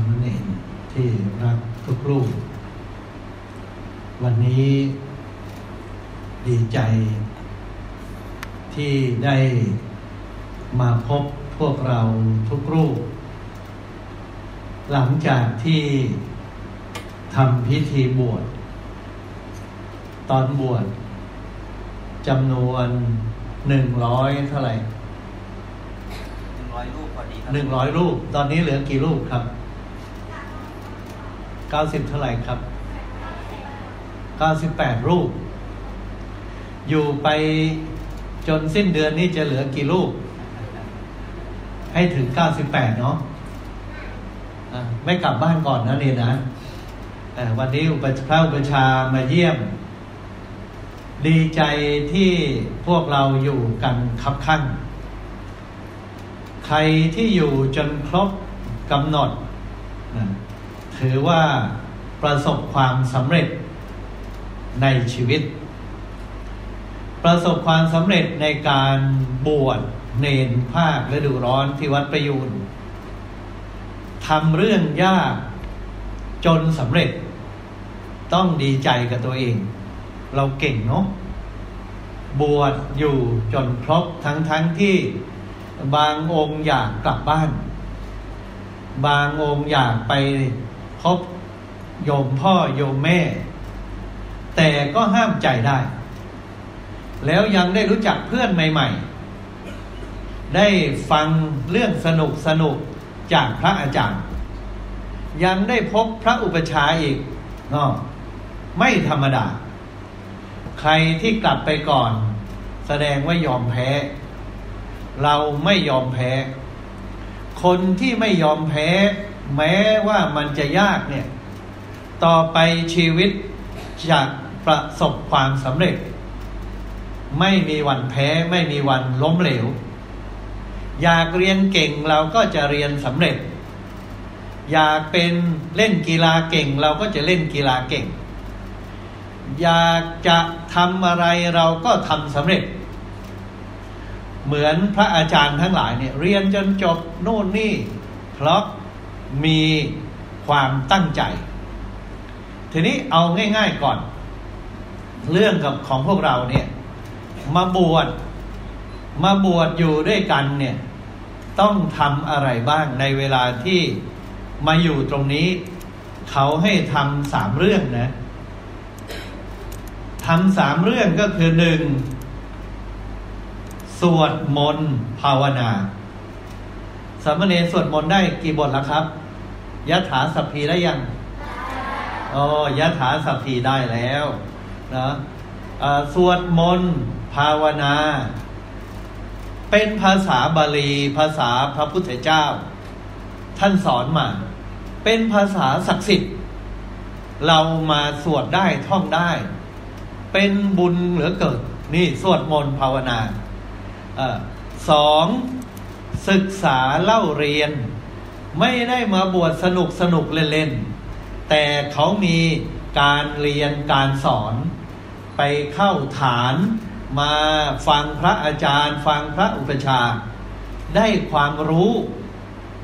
ามเณรที่รักทุกลูกวันนี้ดีใจ ที่ได้มาพบพวกเราทุกรูป หลังจากที่ทำพิธีบวช ตอนบวชจำนวนหนึ่งร้อยเท่าไหร่หนึ่งร้อยรูปพอดีครับหนึ่งร้อยรูป ตอนนี้เหลือกี่รูปครับ เก้าสิบเท่าไหร่ครับเก้าสิบแปดรูป อยู่ไปจนสิ้นเดือนนี้จะเหลือกี่รูป ให้ถึงเก้าสิบแปดเนาะอะไม่กลับบ้านก่อนนะเนี่ยนะอะวันนี้อุปพระอุปชามาเยี่ยม ดีใจที่พวกเราอยู่กันคับข้างใครที่อยู่จนครบกำหนดน ถือว่าประสบความสำเร็จในชีวิต ประสบความสำเร็จในการบวชเนนภาคฤดูร้อนที่วัดประยูนทำเรื่องยากจนสำเร็จ ต้องดีใจกับตัวเอง เราเก่งเนาะบวชอยู่จนครบทั้งทั้งที่บางองค์อยากกลับบ้าน บางองค์อยากไป พบโยมพ่อโยมแม่ แต่ก็ห้ามใจได้ แล้วยังได้รู้จักเพื่อนใหม่ ๆ ได้ฟังเรื่องสนุกสนุกจากพระอาจารย์ ยังได้พบพระอุปชาย์อีกเนาะไม่ธรรมดา ใครที่กลับไปก่อน แสดงว่ายอมแพ้ เราไม่ยอมแพ้ คนที่ไม่ยอมแพ้ แม้ว่ามันจะยากเนี่ย ต่อไปชีวิตจะประสบความสำเร็จ ไม่มีวันแพ้ไม่มีวันล้มเหลว อยากเรียนเก่งเราก็จะเรียนสำเร็จ อยากเป็นเล่นกีฬาเก่งเราก็จะเล่นกีฬาเก่ง อยากจะทำอะไรเราก็ทำสำเร็จ เหมือนพระอาจารย์ทั้งหลายเนี่ยเรียนจนจบโน่นนี่เพราะ มีความตั้งใจ ทีนี้เอาง่าย ๆก่อน เรื่องกับของพวกเราเนี่ย มาบวชมาบวชอยู่ด้วยกันเนี่ย ต้องทำอะไรบ้างในเวลาที่มาอยู่ตรงนี้ เขาให้ทำสามเรื่องนะทำสามเรื่องก็คือหนึ่งสวดมนต์ภาวนาสามเณรสวดมนต์ได้กี่บทแล้วครับ ยะถาสัพพีได้ยังอ๋อยะถาสัพพีได้แล้วนะสวดมนต์ภาวนา เป็นภาษาบาลีภาษาพระพุทธเจ้า ท่านสอนมา เป็นภาษาศักดิ์สิทธิ์ เรามาสวดได้ท่องได้ เป็นบุญเหลือเกิด นี่สวดมนต์ภาวนาอสองศึกษาเล่าเรียน ไม่ได้มาบวชสนุกสนุกเล่นๆ แต่เขามีการเรียนการสอน ไปเข้าฐานมาฟังพระอาจารย์ ฟังพระอุปชา ได้ความรู้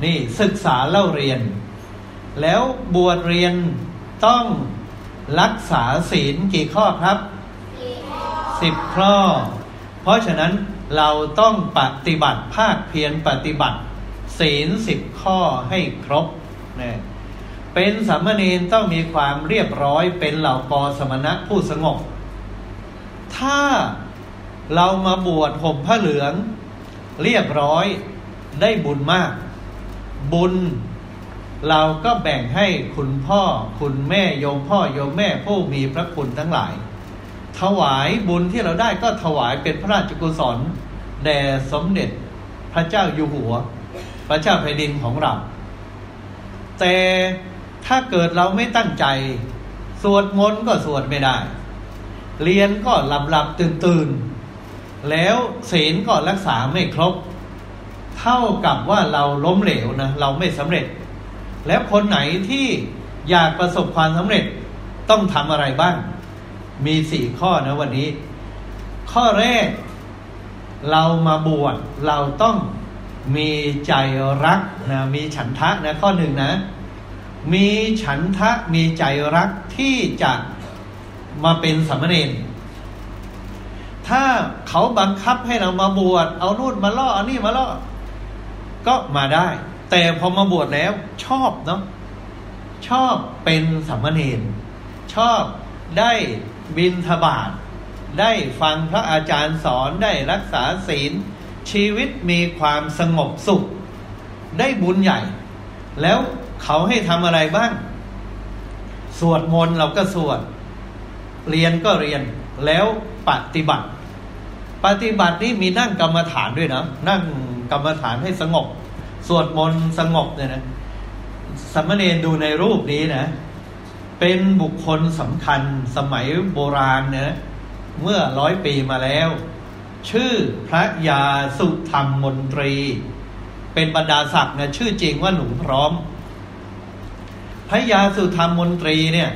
นี่ศึกษาเล่าเรียน แล้วบวชเรียนต้องรักษาศีลกี่ข้อครับสิบข้อ เพราะฉะนั้นเราต้องปฏิบัติภาคเพียรปฏิบัติ ศีลสิบข้อให้ครบนะเป็นสามเณรต้องมีความเรียบร้อยเป็นเหล่ากอสมณะผู้สงบ ถ้าเรามาบวชห่มผ้าเหลือง เรียบร้อยได้บุญมาก บุญเราก็แบ่งให้คุณพ่อคุณแม่โยมพ่อโยมแม่ผู้มีพระคุณทั้งหลาย ถวายบุญที่เราได้ก็ถวายเป็นพระราชกุศลแด่สมเด็จพระเจ้าอยู่หัว พระเจ้าแผ่นดินของเรา แต่ถ้าเกิดเราไม่ตั้งใจ สวดมนต์ก็สวดไม่ได้ เรียนก็หลับหลับตื่นตื่นแล้วศีลก็รักษาไม่ครบ เท่ากับว่าเราล้มเหลวนะเราไม่สำเร็จ แล้วคนไหนที่อยากประสบความสำเร็จต้องทำอะไรบ้าง มีสี่ข้อนะวันนี้ ข้อแรก เรามาบวชเราต้อง มีใจรักนะมีฉันทะนะข้อหนึ่งนะ มีฉันทะมีใจรักที่จะมาเป็นสามเณรถ้าเขาบังคับให้เรามาบวชเอานู่นมาล่อเอานี่มาล่อ ก็มาได้ แต่พอมาบวชแล้วชอบเนาะชอบเป็นสามเณรชอบได้บินทบาทได้ฟังพระอาจารย์สอนได้รักษาศีล ชีวิตมีความสงบสุข ได้บุญใหญ่ แล้วเขาให้ทำอะไรบ้าง สวดมนต์เราก็สวด เรียนก็เรียนแล้วปฏิบัติ ปฏิบัตินี่มีนั่งกรรมฐานด้วยนะ นั่งกรรมฐานให้สงบ สวดมนต์สงบเนี่ยนะสมณเณรดูในรูปนี้นะ เป็นบุคคลสำคัญสมัยโบราณเนะเมื่อร้อยปีมาแล้ว ชื่อพระยาสุธรรมมนตรี เป็นบรรดาศักดิ์นะชื่อจริงว่าหนูพร้อม พระยาสุธรรมมนตรีเนี่ย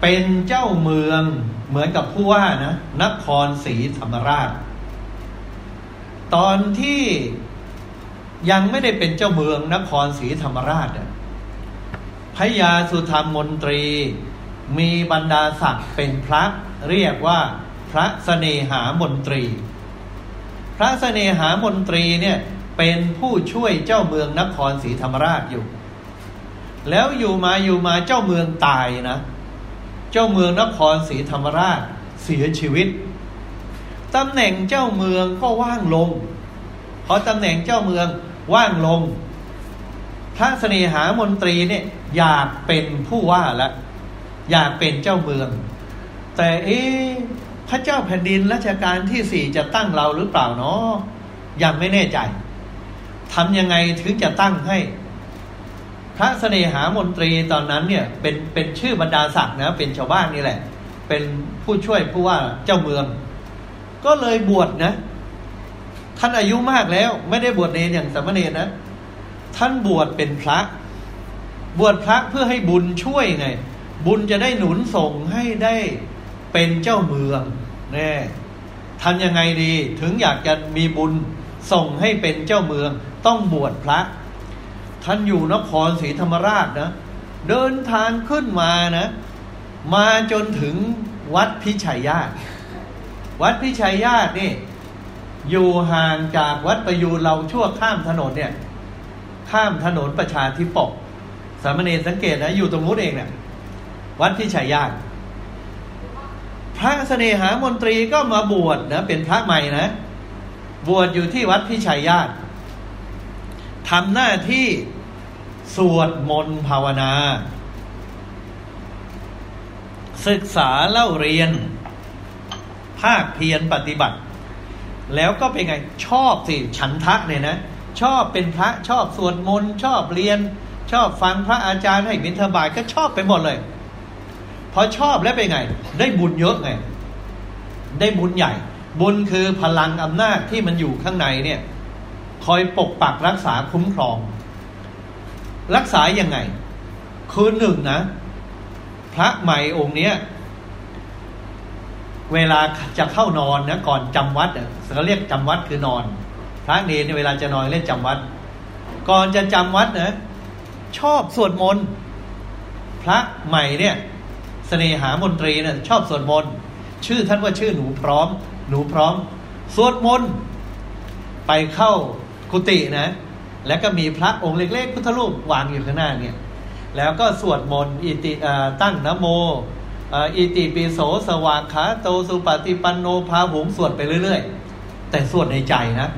เป็นเจ้าเมืองเหมือนกับผู้ว่านะนครศรีธรรมราช ตอนที่ยังไม่ได้เป็นเจ้าเมืองนครศรีธรรมราชพระยาสุธรรมมนตรีมีบรรดาศักดิ์เป็นพระเรียกว่า พระเสนหามนตรี พระเสนหามนตรีเนี่ยเป็นผู้ช่วยเจ้าเมืองนครศรีธรรมราชอยู่ แล้วอยู่มาอยู่มาเจ้าเมืองตายนะ เจ้าเมืองนครศรีธรรมราชเสียชีวิตตำแหน่งเจ้าเมืองก็ว่างลงพอตำแหน่งเจ้าเมืองว่างลง พระเสนหามนตรีเนี่ยอยากเป็นผู้ว่าล้วอยากเป็นเจ้าเมือง แต่เอ๊ ระเจ้าแผ่นดินรัชกาลที่สี่จะตั้งเราหรือเปล่าเนาะยังไม่แน่ใจทำยังไงถึงจะตั้งให้ พระเสนหามนตรีตอนนั้นเนี่ยเป็นเป็นชื่อบรรดาศักดิ์นะเป็นชาวบ้านนี่แหละ เป็นผู้ช่วยผู้ว่าเจ้าเมือง ก็เลยบวชนะ ท่านอายุมากแล้ว ไม่ได้บวชเนรอย่างสมณเณรนะ ท่านบวชเป็นพระ บวชพระเพื่อให้บุญช่วยไง บุญจะได้หนุนส่งให้ได้เป็นเจ้าเมือง แน่ทำยังไงดีถึงอยากจะมีบุญส่งให้เป็นเจ้าเมืองต้องบวชพระ ท่านอยู่นครศรีธรรมราชนะ เดินทางขึ้นมานะ มาจนถึงวัดพิชัยญาติ วัดพิชัยญาตินี่ อยู่ห่างจากวัดประยูรเราชั่วข้ามถนนเนี่ย ข้ามถนนประชาธิปกสามเณรสังเกตนะ อยู่ตรงนู้นเองเนะี่ยวัดพิชัยญาติ ระเสน่หามนตรีก็มาบวชนะเป็นพระใหม่นะ บวชอยู่ที่วัดพิชัยญาติทำหน้าที่สวดมนต์ภาวนา ศึกษาเล่าเรียน ภาคเพียรปฏิบัติ แล้วก็เป็นไงชอบสิฉันทะเนี่ยนะ ชอบเป็นพระชอบสวดมนต์ชอบเรียน ชอบฟังพระอาจารย์ให้บิณฑบาตก็ชอบไปหมดเลย พอชอบแล้วเป็นไง ได้บุญเยอะไง ได้บุญใหญ่ บุญคือพลังอำนาจที่มันอยู่ข้างในเนี่ย คอยปกปักรักษาคุ้มครอง รักษายังไง คือหนึ่งนะ พระใหม่องค์เนี้ย เวลาจะเข้านอนนะก่อนจำวัดเขาเรียกจำวัดคือนอน พระเนรเวลาจะนอนเล่นจำวัด ก่อนจะจำวัดนะชอบสวดมนต์พระใหม่เนี่ย เสน่หามนตรีนะ่ะชอบสวดมนต์ชื่อท่านว่าชื่อหนูพร้อม หนูพร้อม สวดมนต์ไปเข้ากุฏินะ แล้วก็มีพระองค์เล็กๆพุทธรูปวางอยู่ข้างหน้าเนี่ย แล้วก็สวดมนต์อิติตั้งนโมอิติปิโสสวากขาโตสุปฏิปันโนพาหุงสวดไปเรื่อยๆ แต่สวดในใจนะ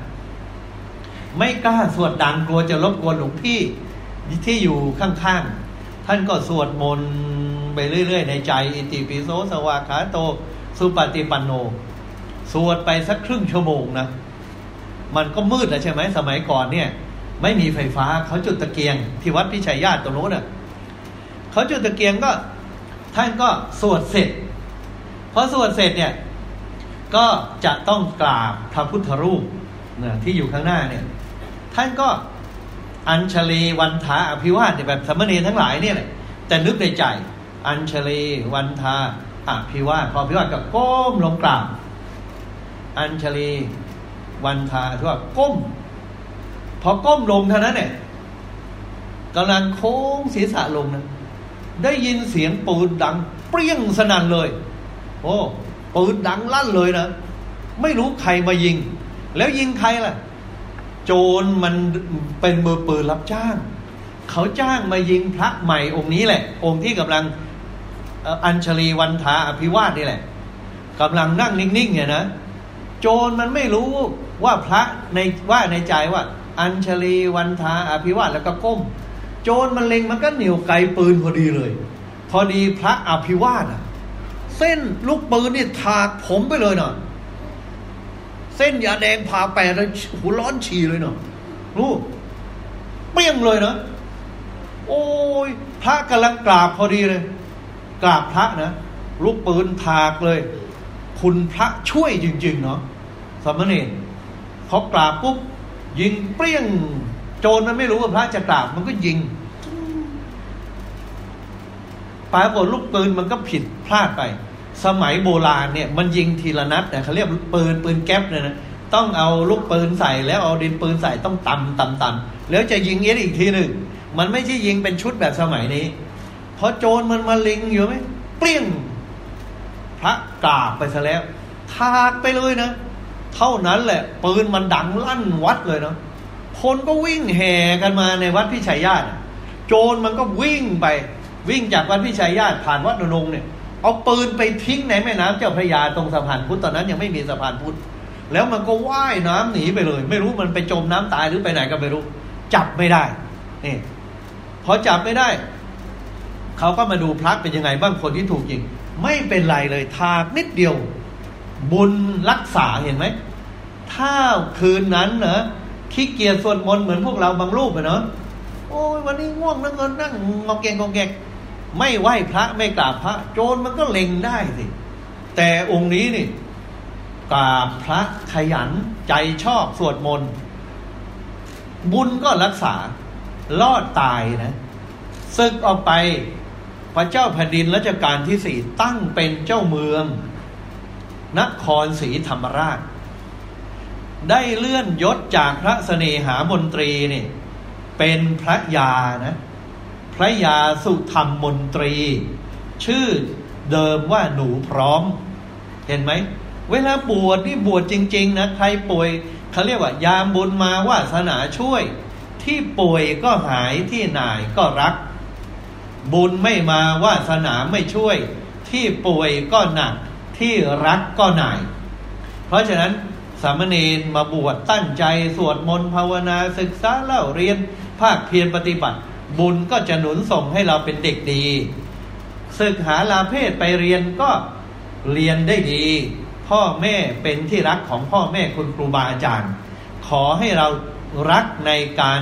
ไม่กล้าสวดดังกลัวจะรบกวนหลวงพี่ที่อยู่ข้างๆ ท่านก็สวดมนต์ไปเรื่อย ๆ ในใจ อิติปิโสสวากขาโต สุปฏิปันโน สวดไปสักครึ่งชั่วโมงนะมันก็มืดแล้วใช่ไหมสมัยก่อนเนี่ย ไม่มีไฟฟ้าเขาจุดตะเกียง ที่วัดพิชัยญาติตรงโน้นน่ะเขาจุดตะเกียงก็ ท่านก็สวดเสร็จพอสวดเสร็จเนี่ย ก็จะต้องกราบพระพุทธรูปนะที่อยู่ข้างหน้าเนี่ย ท่านก็ อัญชลีวันทาอภิวาทแบบสมณีทั้งหลายเนี่ยแหละแต่นึกในใจ อัญชลีวันทาอภิวาพอภิวาก็ก้มลงกราบอัญชลีวันทาที่ว่าก้ม พอก้มลงเท่านั้นเนี่ยกำลังโค้งศีรษะลงนะได้ยินเสียงปืนดัง เปรี้ยงสนั่นเลย โอ้ปืนดังลั่นเลยนะไม่รู้ใครมายิง แล้วยิงใครล่ะ โจรมันเป็นมือปืนรับจ้าง เขาจ้างมายิงพระใหม่องค์นี้แหละ องค์ที่กำลังอัญชลีวันทาอภิวาสนี่แหละกำลังนั่งนิ่งๆเนี่ยนะโจรมันไม่รู้ว่าพระในว่าในใจว่า อัญชลีวันทาอภิวาสแล้วก็ก้ม โจรมันเล็งมันก็เหนียวไกลปืนพอดีเลย พอดีพระอภิวาสเส้นลูกปืนนี่ถากผมไปเลยเนาะ เส้นยาแดงผ่าแปดเลยหูร้อนฉี่เลยเนาะรู้เปี้ยงเลยเนาะโอ้ยพระกำลังกราบพอดีเลย กราบพระนะลูกปืนถากเลย คุณพระช่วยจริง ๆ เนาะสมณเณรพอกราบปุ๊บยิงเปรี้ยง โจรมันไม่รู้ว่าพระจะกราบมันก็ยิงปรากฏลูกปืนมันก็ผิดพลาดไป สมัยโบราณเนี่ยมันยิงทีละนัดเนี่ยเขาเรียกปืนปืนแก๊ปเนี่ยนะต้องเอาลูกปืนใส่แล้วเอาดินปืนใส่ต้องตำตำตำแล้วจะยิงเอีกทีหนึ่งมันไม่ใช่ยิงเป็นชุดแบบสมัยนี้พอโจรมันมาลิงอยู่ไหมเปรี้ยงพระกราบไปซะแล้วทากไปเลยนะเท่านั้นแหละ ปืนมันดังลั่นวัดเลยเนาะคนก็วิ่งแห่กันมาในวัดพิชัยญาติ โจรมันก็วิ่งไป วิ่งจากวัดพิชัยญาติผ่านวัดนนงเนี่ย เอาปืนไปทิ้งในแม่น้ำเจ้าพระยาตรงสะพานพุทธตอนนั้นยังไม่มีสะพานพุทธแล้วมันก็ว่ายน้ำหนีไปเลย ไม่รู้มันไปจมน้ำตายหรือไปไหนก็ไม่รู้ จับไม่ได้นี่พอจับไม่ได้เขาก็มาดูพระเป็นยังไงบ้างคนที่ถูกยิง ไม่เป็นไรเลยทากนิดเดียว บุญรักษาเห็นไหมถ้าคืนนั้นเนอะขี้เกียจสวดมนต์เหมือนพวกเราบางรูปเนอะโอ้ยวันนี้ง่วงนั่งเงินนั่งงอแกงงอแกง ไม่ไหวพระไม่กราบพระ โจรมันก็เล็งได้สิแต่องค์นี้นี่กราบพระขยันใจชอบสวดมนต์ บุญก็รักษารอดตายนะศึกออกไปพระเจ้าแผ่นดินรัชกาลที่สี่ตั้งเป็นเจ้าเมือง นครศรีธรรมราช ได้เลื่อนยศจากพระเสนหามนตรีนี่เป็นพระยานะ พระยาสุธรรมมนตรี ชื่อเดิมว่าหนูพร้อม เห็นไหม เวลาบวชนี่บวชจริง ๆ นะใครป่วยเขาเรียกว่ายามบุญมาวาสนาช่วย ที่ป่วยก็หายที่หน่ายก็รัก บุญไม่มาวาสนาไม่ช่วย ที่ป่วยก็หนัก ที่รักก็หน่าย เพราะฉะนั้นสามเณรมาบวชตั้งใจสวดมนต์ภาวนาศึกษาเล่าเรียนภาคเพียรปฏิบัติ บุญก็จะหนุนส่งให้เราเป็นเด็กดี ศึกหาลาเพศไปเรียนก็เรียนได้ดี พ่อแม่เป็นที่รักของพ่อแม่คุณครูบาอาจารย์ ขอให้เรารักในการ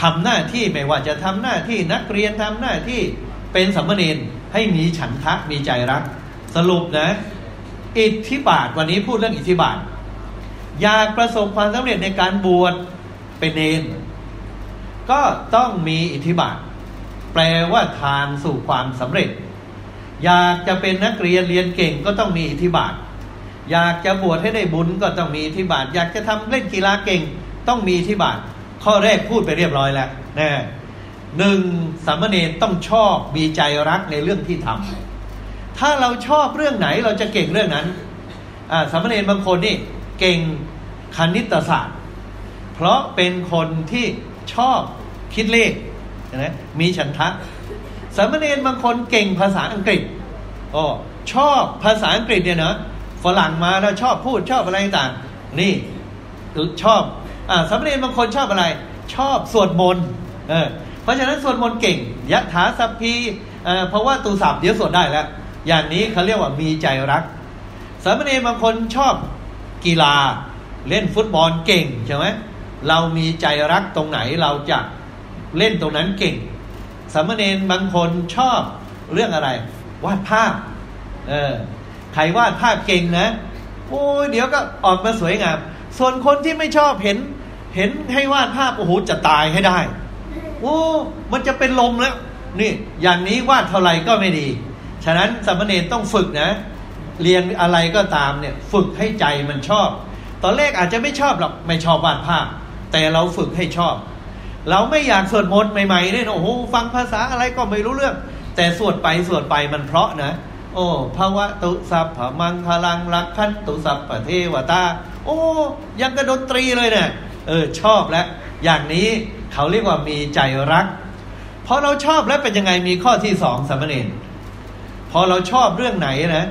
ทำหน้าที่ไม่ว่าจะทำหน้าที่นักเรียนทำหน้าที่เป็นสัมมเนนให้มีฉันทะมีใจรัก สรุปนะ อิทธิบาทวันนี้พูดเรื่องอิทธิบาท อยากประสบความสำเร็จในการบวชเป็นเนน ก็ต้องมีอิทธิบาท แปลว่าทางสู่ความสำเร็จ อยากจะเป็นนักเรียนเรียนเก่งก็ต้องมีอิทธิบาท อยากจะบวชให้ได้บุญก็ต้องมีอิทธิบาท อยากจะทำเล่นกีฬาเก่งต้องมีอิทธิบาท ข้อแรกพูดไปเรียบร้อยแล้วนะหนึ่งสามเณรต้องชอบมีใจรักในเรื่องที่ทำถ้าเราชอบเรื่องไหนเราจะเก่งเรื่องนั้นสามเณรบางคนนี่เก่งคณิตศาสตร์ เพราะเป็นคนที่ ชอบคิดเลขนะมีฉันทะสามเณรบางคนเก่งภาษาอังกฤษโอ้ชอบภาษาอังกฤษเนี่ยนะฝรั่งมาแล้วชอบพูดชอบอะไรต่างนี่ชอบอ่าสามเณรบางคนชอบอะไร ชอบสวดมนต์เออเพราะฉะนั้นสวดมนต์เก่งยะถาสัพพีเอ่อเพราะว่าตูสับเดี๋ยวสวดได้แล้ว อย่างนี้เขาเรียกว่ามีใจรักสามเณรบางคนชอบกีฬาเล่นฟุตบอลเก่งใช่ไหม เรามีใจรักตรงไหนเราจะเล่นตรงนั้นเก่งสามเณรบางคนชอบเรื่องอะไร วาดภาพ เออใครวาดภาพเก่งนะ โอ้ยเดี๋ยวก็ออกมาสวยงาม ส่วนคนที่ไม่ชอบเห็น เห็นให้วาดภาพโอ้โหจะตายให้ได้ โอ้มันจะเป็นลมแล้ว นี่ อย่างนี้วาดเท่าไหร่ก็ไม่ดี ฉะนั้นสมณเณรต้องฝึกนะ เรียนอะไรก็ตามเนี่ย ฝึกให้ใจมันชอบ ตอนแรกอาจจะไม่ชอบหรอกไม่ชอบวาดภาพ แต่เราฝึกให้ชอบ เราไม่อยากสวดมนต์ใหม่ๆเนี่ยโอ้โหฟังภาษาอะไรก็ไม่รู้เรื่อง แต่สวดไปสวดไปมันเพราะนะ โอ้ภาวะตุสัพพมังคลังรักขันตุสัพพเทวตา โอ้ยังกระดนตรีเลยเนี่ยเออชอบแล้ว อย่างนี้เขาเรียกว่ามีใจรักพอเราชอบแล้วเป็นยังไงมีข้อที่สองสมณเณรพอเราชอบเรื่องไหนนะ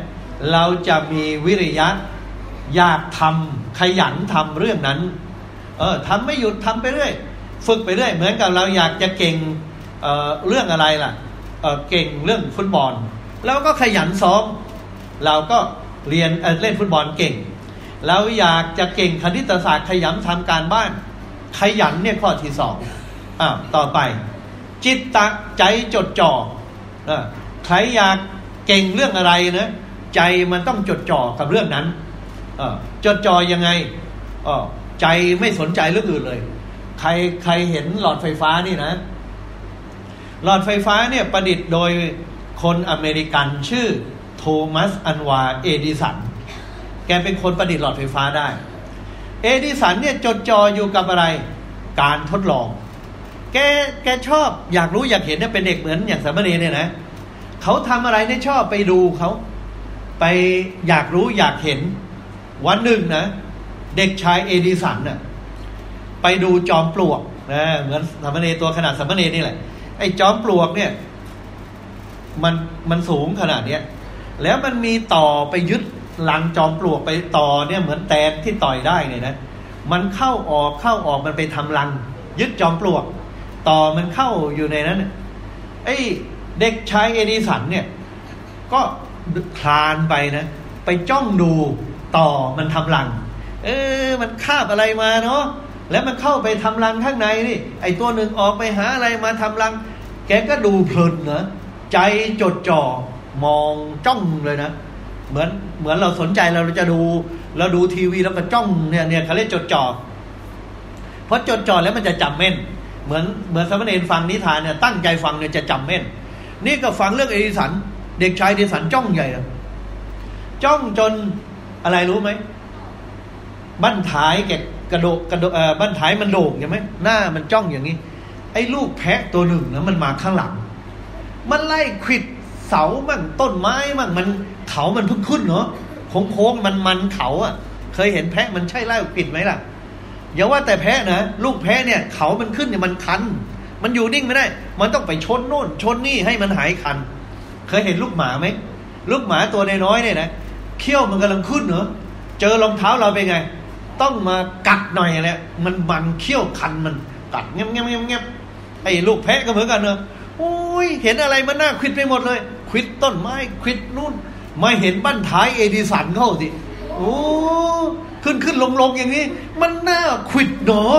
เราจะมีวิริยะอยากทำขยันทำเรื่องนั้น เออทำไม่หยุดทำไปเรื่อย ฝึกไปเรื่อย เหมือนกับเราอยากจะเก่งเเรื่องอะไรล่ะเเก่งเรื่องฟุตบอลเราก็ขยันซ้อม เราก็เรียนเเล่นฟุตบอลเก่ง เราอยากจะเก่งคณิตศาสตร์ขยันทำการบ้าน ขยันเนี่ยข้อที่สองอ่าต่อไป จิตตะใจจดจ่อใครอยากเก่งเรื่องอะไรนะใจมันต้องจดจ่อกับเรื่องนั้นจดจ่อยังไง ใจไม่สนใจเรื่องอื่นเลย ใครใครเห็นหลอดไฟฟ้านี่นะ หลอดไฟฟ้าเนี่ยประดิษฐ์โดยคนอเมริกันชื่อโทมัสอัลวาเอดิสัน แกเป็นคนประดิษฐ์หลอดไฟฟ้าได้ เอดิสันเนี่ยจดจ่ออยู่กับอะไร การทดลอง แกแกชอบอยากรู้อยากเห็นเนี่ยเป็นเด็กเหมือนอย่างสามเณรเนี่ยนะเขาทำอะไรเนี่ยชอบไปดูเขา ไปอยากรู้อยากเห็นวันหนึ่งนะ เด็กชายเอดิสันน่ะไปดูจอมปลวกนะเหมือนสามเณรตัวขนาดสามเณรนี่แหละไอ้จอมปลวกเนี่ย มันมันสูงขนาดเนี้ยแล้วมันมีต่อไปยึดลังจอมปลวกไปต่อเนี่ยเหมือนแตนที่ต่อยได้เนี่ยนะมันเข้าออกเข้าออกมันไปทำรัง ยึดจอมปลวก ต่อมันเข้าอยู่ในนั้นไอ้เด็กชายเอดิสันเนี่ย ก็คลานไปนะ ไปจ้องดูต่อมันทำรัง เออมันคาบอะไรมาเนาะแล้วมันเข้าไปทำรังข้างในนี่ไอตัวหนึ่งออกไปหาอะไรมาทำรัง แกก็ดูเพลินเนะใจจดจ่อมองจ้องเลยนะ เหมือนเหมือนเราสนใจเราจะดูเราดูทีวีแล้วก็จ้องเนี่ยเนี่ยเขาเรียกจดจ่อเพราะจดจ่อแล้วมันจะจำแม่น เหมือนเหมือนสมณีฟังนิทานเนี่ยตั้งใจฟังเนี่ยจะจำแม่น นี่ก็ฟังเรื่องเอดิสัน เด็กชายเอดิสันจ้องใหญ่จ้องจนอะไรรู้ไหม บั้นท้ายแกกระโดกกระโดเอ่อบั้นท้ายมันโด่งใช่ไหมหน้ามันจ้องอย่างนี้ ไอ้ลูกแพะตัวหนึ่งนะมันมาข้างหลัง มันไล่ขิดเสามั่งต้นไม้มั่งมันเขามันพึ่งขึ้นเนาะโค้งๆมันมันเขาอะ เคยเห็นแพะมันใช่ไล่ขิดไหมล่ะอย่าว่าแต่แพะนะลูกแพะเนี่ย เขามันขึ้นเนี่ยมันคัน มันอยู่นิ่งไม่ได้ มันต้องไปชนโน่น ชนนี่ให้มันหายคัน เคยเห็นลูกหมาไหมลูกหมาตัวน้อยเนี่ยนะเขี้ยวมันกำลังขึ้นเนอะเจอรองเท้าเราเป็นไง ต้องมากัดหน่อยแหละมันมันเขี้ยวคันมันกัดเงี้ยเงี้ยเงี้ยเงี้ยไอ้ลูกแพะก็เหมือนกันเนอะโอ้ยเห็นอะไรมันน่าควิดไปหมดเลย ควิดต้นไม้ควิดนู่นมาเห็นบ้านท้ายเอดิสันเข้าสิโอ้ขึ้นขึ้นลงลงอย่างนี้ มันน่าควิดเนาะ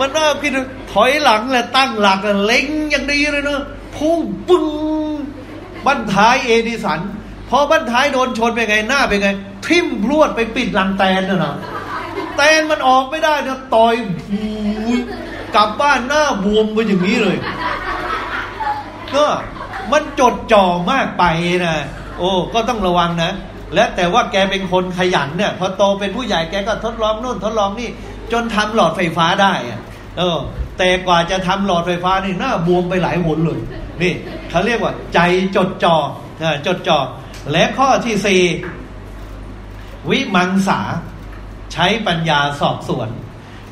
มันน่าควิดถอยหลังแหละตั้งหลักเล็งอย่างดีเลยเนอะพุ่งปึ้งบ้านท้ายเอดิสัน พอบั้นท้ายโดนชนเป็นไงหน้าเป็นไง ทิ่มพรวดไปปิดลังแตนน่ะนะแตนมันออกไม่ได้เนี่ยต่อยกลับบ้านหน้าบวมไปอย่างนี้เลยก็มันจดจ่อมากไปนะโอ้ก็ต้องระวังนะ และแต่ว่าแกเป็นคนขยันเนี่ยพอโตเป็นผู้ใหญ่แกก็ทดลองนู่นทดลองนี่ จนทำหลอดไฟฟ้าได้อะเออ แต่กว่าจะทำหลอดไฟฟ้านี่หน้าบวมไปหลายหนเลยนี่เขาเรียกว่าใจจดจ่อจดจ่อ และข้อที่สี่วิมังสา ใช้ปัญญาสอบสวน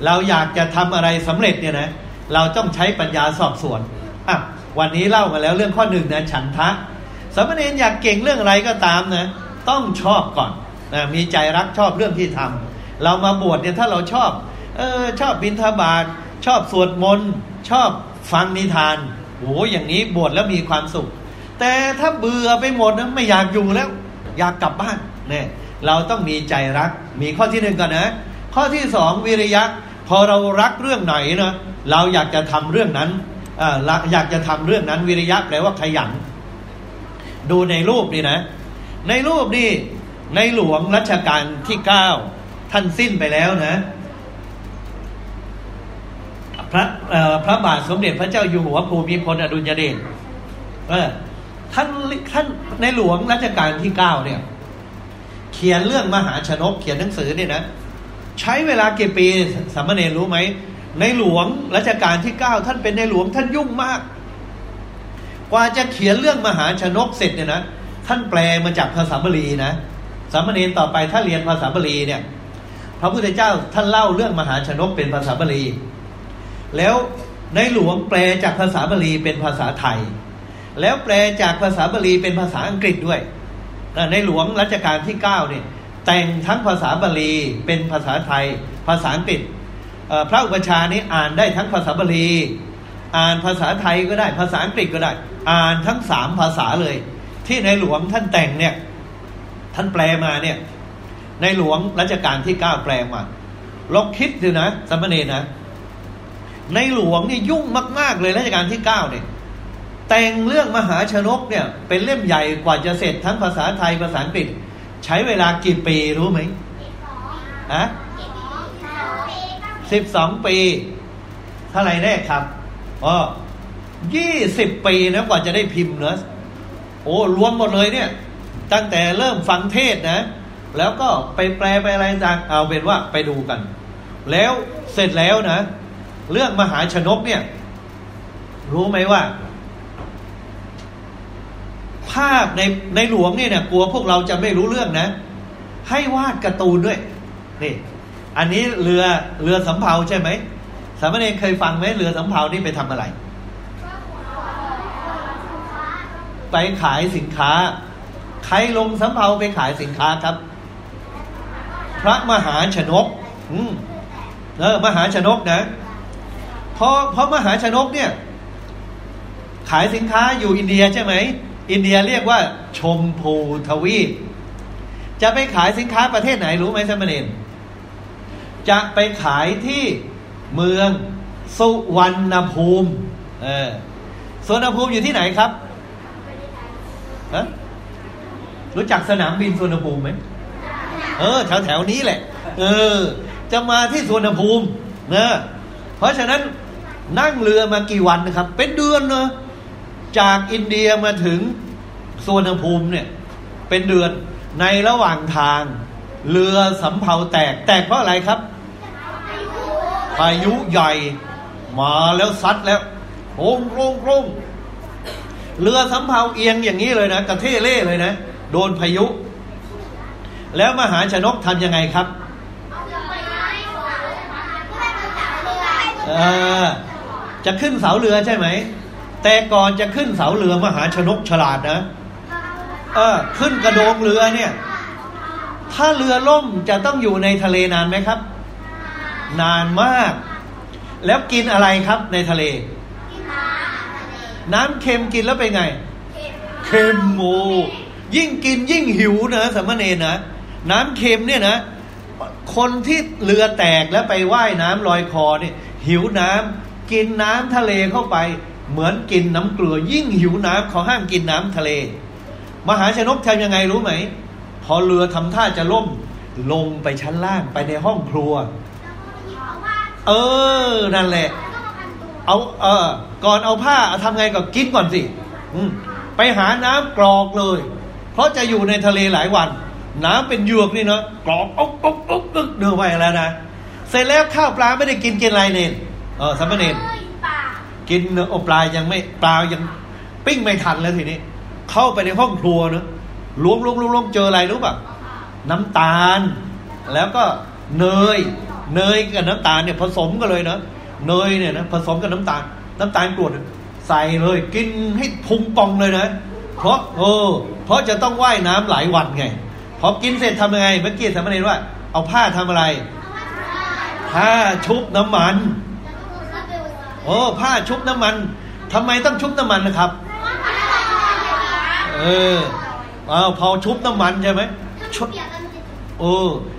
เราอยากจะทำอะไรสำเร็จเนี่ยนะ เราต้องใช้ปัญญาสอบสวนอะวันนี้เล่ามาแล้วเรื่องข้อหนึ่งนะฉันทะสมณีอยากเก่งเรื่องอะไรก็ตามนะ ต้องชอบก่อนนะมีใจรักชอบเรื่องที่ทำเรามาบวชเนี่ยถ้าเราชอบเออชอบบิณฑบาตชอบสวดมนต์ชอบฟังนิทานโอ้อย่างนี้บวชแล้วมีความสุข แต่ถ้าเบื่อไปหมดนะไม่อยากอยู่แล้ว อยากกลับบ้านเนี่ยเราต้องมีใจรัก มีข้อที่หนึ่งก่อนนะ ข้อที่สองวิริยะ พอเรารักเรื่องไหนนะเราอยากจะทำเรื่องนั้นออยากจะทำเรื่องนั้นวิริยะแปลว่าขยัน ดูในรูปนี่นะ ในรูปนี่ในหลวงรัชกาลที่เก้าท่านสิ้นไปแล้วนะพระพระบาทสมเด็จพระเจ้าอยู่หัวภูมิพลอดุลยเดชเออ ท่านท่านในหลวงรัชกาลที่เก้าเนี่ย เขียนเรื่องมหาชนก เขียนหนังสือเนี่ยนะ ใช้เวลากี่ปีสามเณรรู้ไหม ในหลวงรัชกาลที่เก้าท่านเป็นในหลวงท่านยุ่งมาก กว่าจะเขียนเรื่องมหาชนกเสร็จเนี่ยนะท่านแปลมาจากภาษาบาลีนะสามเณรต่อไปถ้าเรียนภาษาบาลีเนี่ย พระพุทธเจ้าท่านเล่าเรื่องมหาชนกเป็นภาษาบาลี แล้วในหลวงแปลจากภาษาบาลีเป็นภาษาไทย แล้วแปลจากภาษาบาลีเป็นภาษาอังกฤษด้วย ในหลวงรัชกาลที่เก้าเนี่ยแต่งทั้งภาษาบาลีเป็นภาษาไทย ภาษาอังกฤษพระอุปชานี้อ่านได้ทั้งภาษาบาลี อ่านภาษาไทยก็ได้ ภาษาอังกฤษก็ได้ อ่านทั้งสามภาษาเลย ที่ในหลวงท่านแต่งเนี่ยท่านแปลมาเนี่ยในหลวงรัชกาลที่เก้าแปลมาลองคิดดูนะสมณีนะในหลวงนี่ยุ่งมาก ๆ เลยรัชกาลที่เก้าเนี่ย แต่งเรื่องมหาชนกเนี่ย เป็นเล่มใหญ่กว่าจะเสร็จทั้งภาษาไทยภาษาอังกฤษ ใช้เวลากี่ปีรู้ไหมฮะสิบสองปีเท่าไรแน่ครับอ๋อยี่สิบปีนะกว่าจะได้พิมพ์เนอะโอ้รวมหมดเลยเนี่ย ตั้งแต่เริ่มฟังเทศนะ แล้วก็ไปแปลไปอะไรต่างเอาเป็นว่าไปดูกัน แล้วเสร็จแล้วนะ เรื่องมหาชนกเนี่ย รู้ไหมว่า ภาพในในหลวงเนี่ยเนี่ยกลัวพวกเราจะไม่รู้เรื่องนะ ให้วาดการ์ตูนด้วยนี่อันนี้เรือเรือสำเภาใช่ไหมสามเณรเคยฟังไหมเรือสำเภานี่ไปทำอะไร ไปขายสินค้า ใครลงสำเภาไปขายสินค้าครับ พระมหาชนก อืมเออมหาชนกนะเพราะเพราะมหาชนกเนี่ย ขายสินค้าอยู่อินเดียใช่ไหม อินเดียเรียกว่า ชมพูทวีป จะไปขายสินค้าประเทศไหนรู้ไหมสมณเณรจะไปขายที่เมืองสุวรรณภูมิ เออสุวรรณภูมิอยู่ที่ไหนครับฮะรู้จักสนามบินสุวรรณภูมิไหมเออ แถวแถวนี้แหละ เออ จะมาที่สุวรรณภูมินะเพราะฉะนั้นนั่งเรือมากี่วันนะครับ เป็นเดือนเนะ จากอินเดียมาถึงสวรรณภูมิเนี่ย เป็นเดือนในระหว่างทางเรือสำเภาแตก แตกเพราะอะไรครับพายุใหญ่ มาแล้วซัดแล้วโครงโครงโครงเรือสำเภาเอียงอย่างนี้เลยนะกระเทเล่เลยนะ โดนพายุ แล้วมหาชนกทำยังไงครับจะขึ้นเสาเรือใช่ไหม แต่ก่อนจะขึ้นเสาเรือมหาชนกฉลาดนะเออขึ้นกระโดงเรือเนี่ย ถ้าเรือล่มจะต้องอยู่ในทะเลนานไหมครับ นานมาก แล้วกินอะไรครับในทะเล น้ำเค็มกินแล้วเป็นไง เค็มโมยิ่งกินยิ่งหิวนะสมณเณรนะน้ำเค็มเนี่ยนะ คนที่เรือแตกแล้วไปไว่ายน้ำลอยคอเนี่ยหิวน้ำกินน้ำทะเลเข้าไป เหมือนกินน้ำเกลือยิ่งหิวน้ำเขาห้ามกินน้ำทะเล มหาชนกทำยังไงรู้ไหม พอเรือทำท่าจะล่ม ลงไปชั้นล่างไปในห้องครัว เออ นั่นแหละ เอาเออก่อนเอาผ้าทำไงก็กินก่อนสิไปหาน้ำกรอกเลย เพราะจะอยู่ในทะเลหลายวัน น้ำเป็นหยวกนี่เนาะกรอกอ๊กอ๊กอ๊กอ๊กเดินไปแล้วนะเสร็จแล้วข้าวปลาไม่ได้กินกินอะไรเนนเออสัมเนน กินเนื้อปลายังไม่ปลายังปิ้งไม่ทันแล้วทีนี้ เข้าไปในห้องครัวเนาะล้วงล้วงล้วงล้วงเจออะไรรู้ป่ะน้ำตาล แล้วก็เนย เนยกับน้ำตาลเนี่ยผสมกันเลยเนะเนยเนี่ยนะผสมกับน้ำตาล น้ำตาลกรวดใส่เลย กินให้พุงปองเลยนะเพราะเออเพราะจะต้องว่ายน้ำหลายวันไงพอกินเสร็จทำยังไงเมื่อกี้สามเณรว่า เอาผ้าทำอะไรผ้าชุบน้ำมัน โอ้ผ้าชุบน้ำมันทำไมต้องชุบน้ำมันนะครับ เอออ้าวพอชุบน้ำมันใช่ไหมชุบโอ้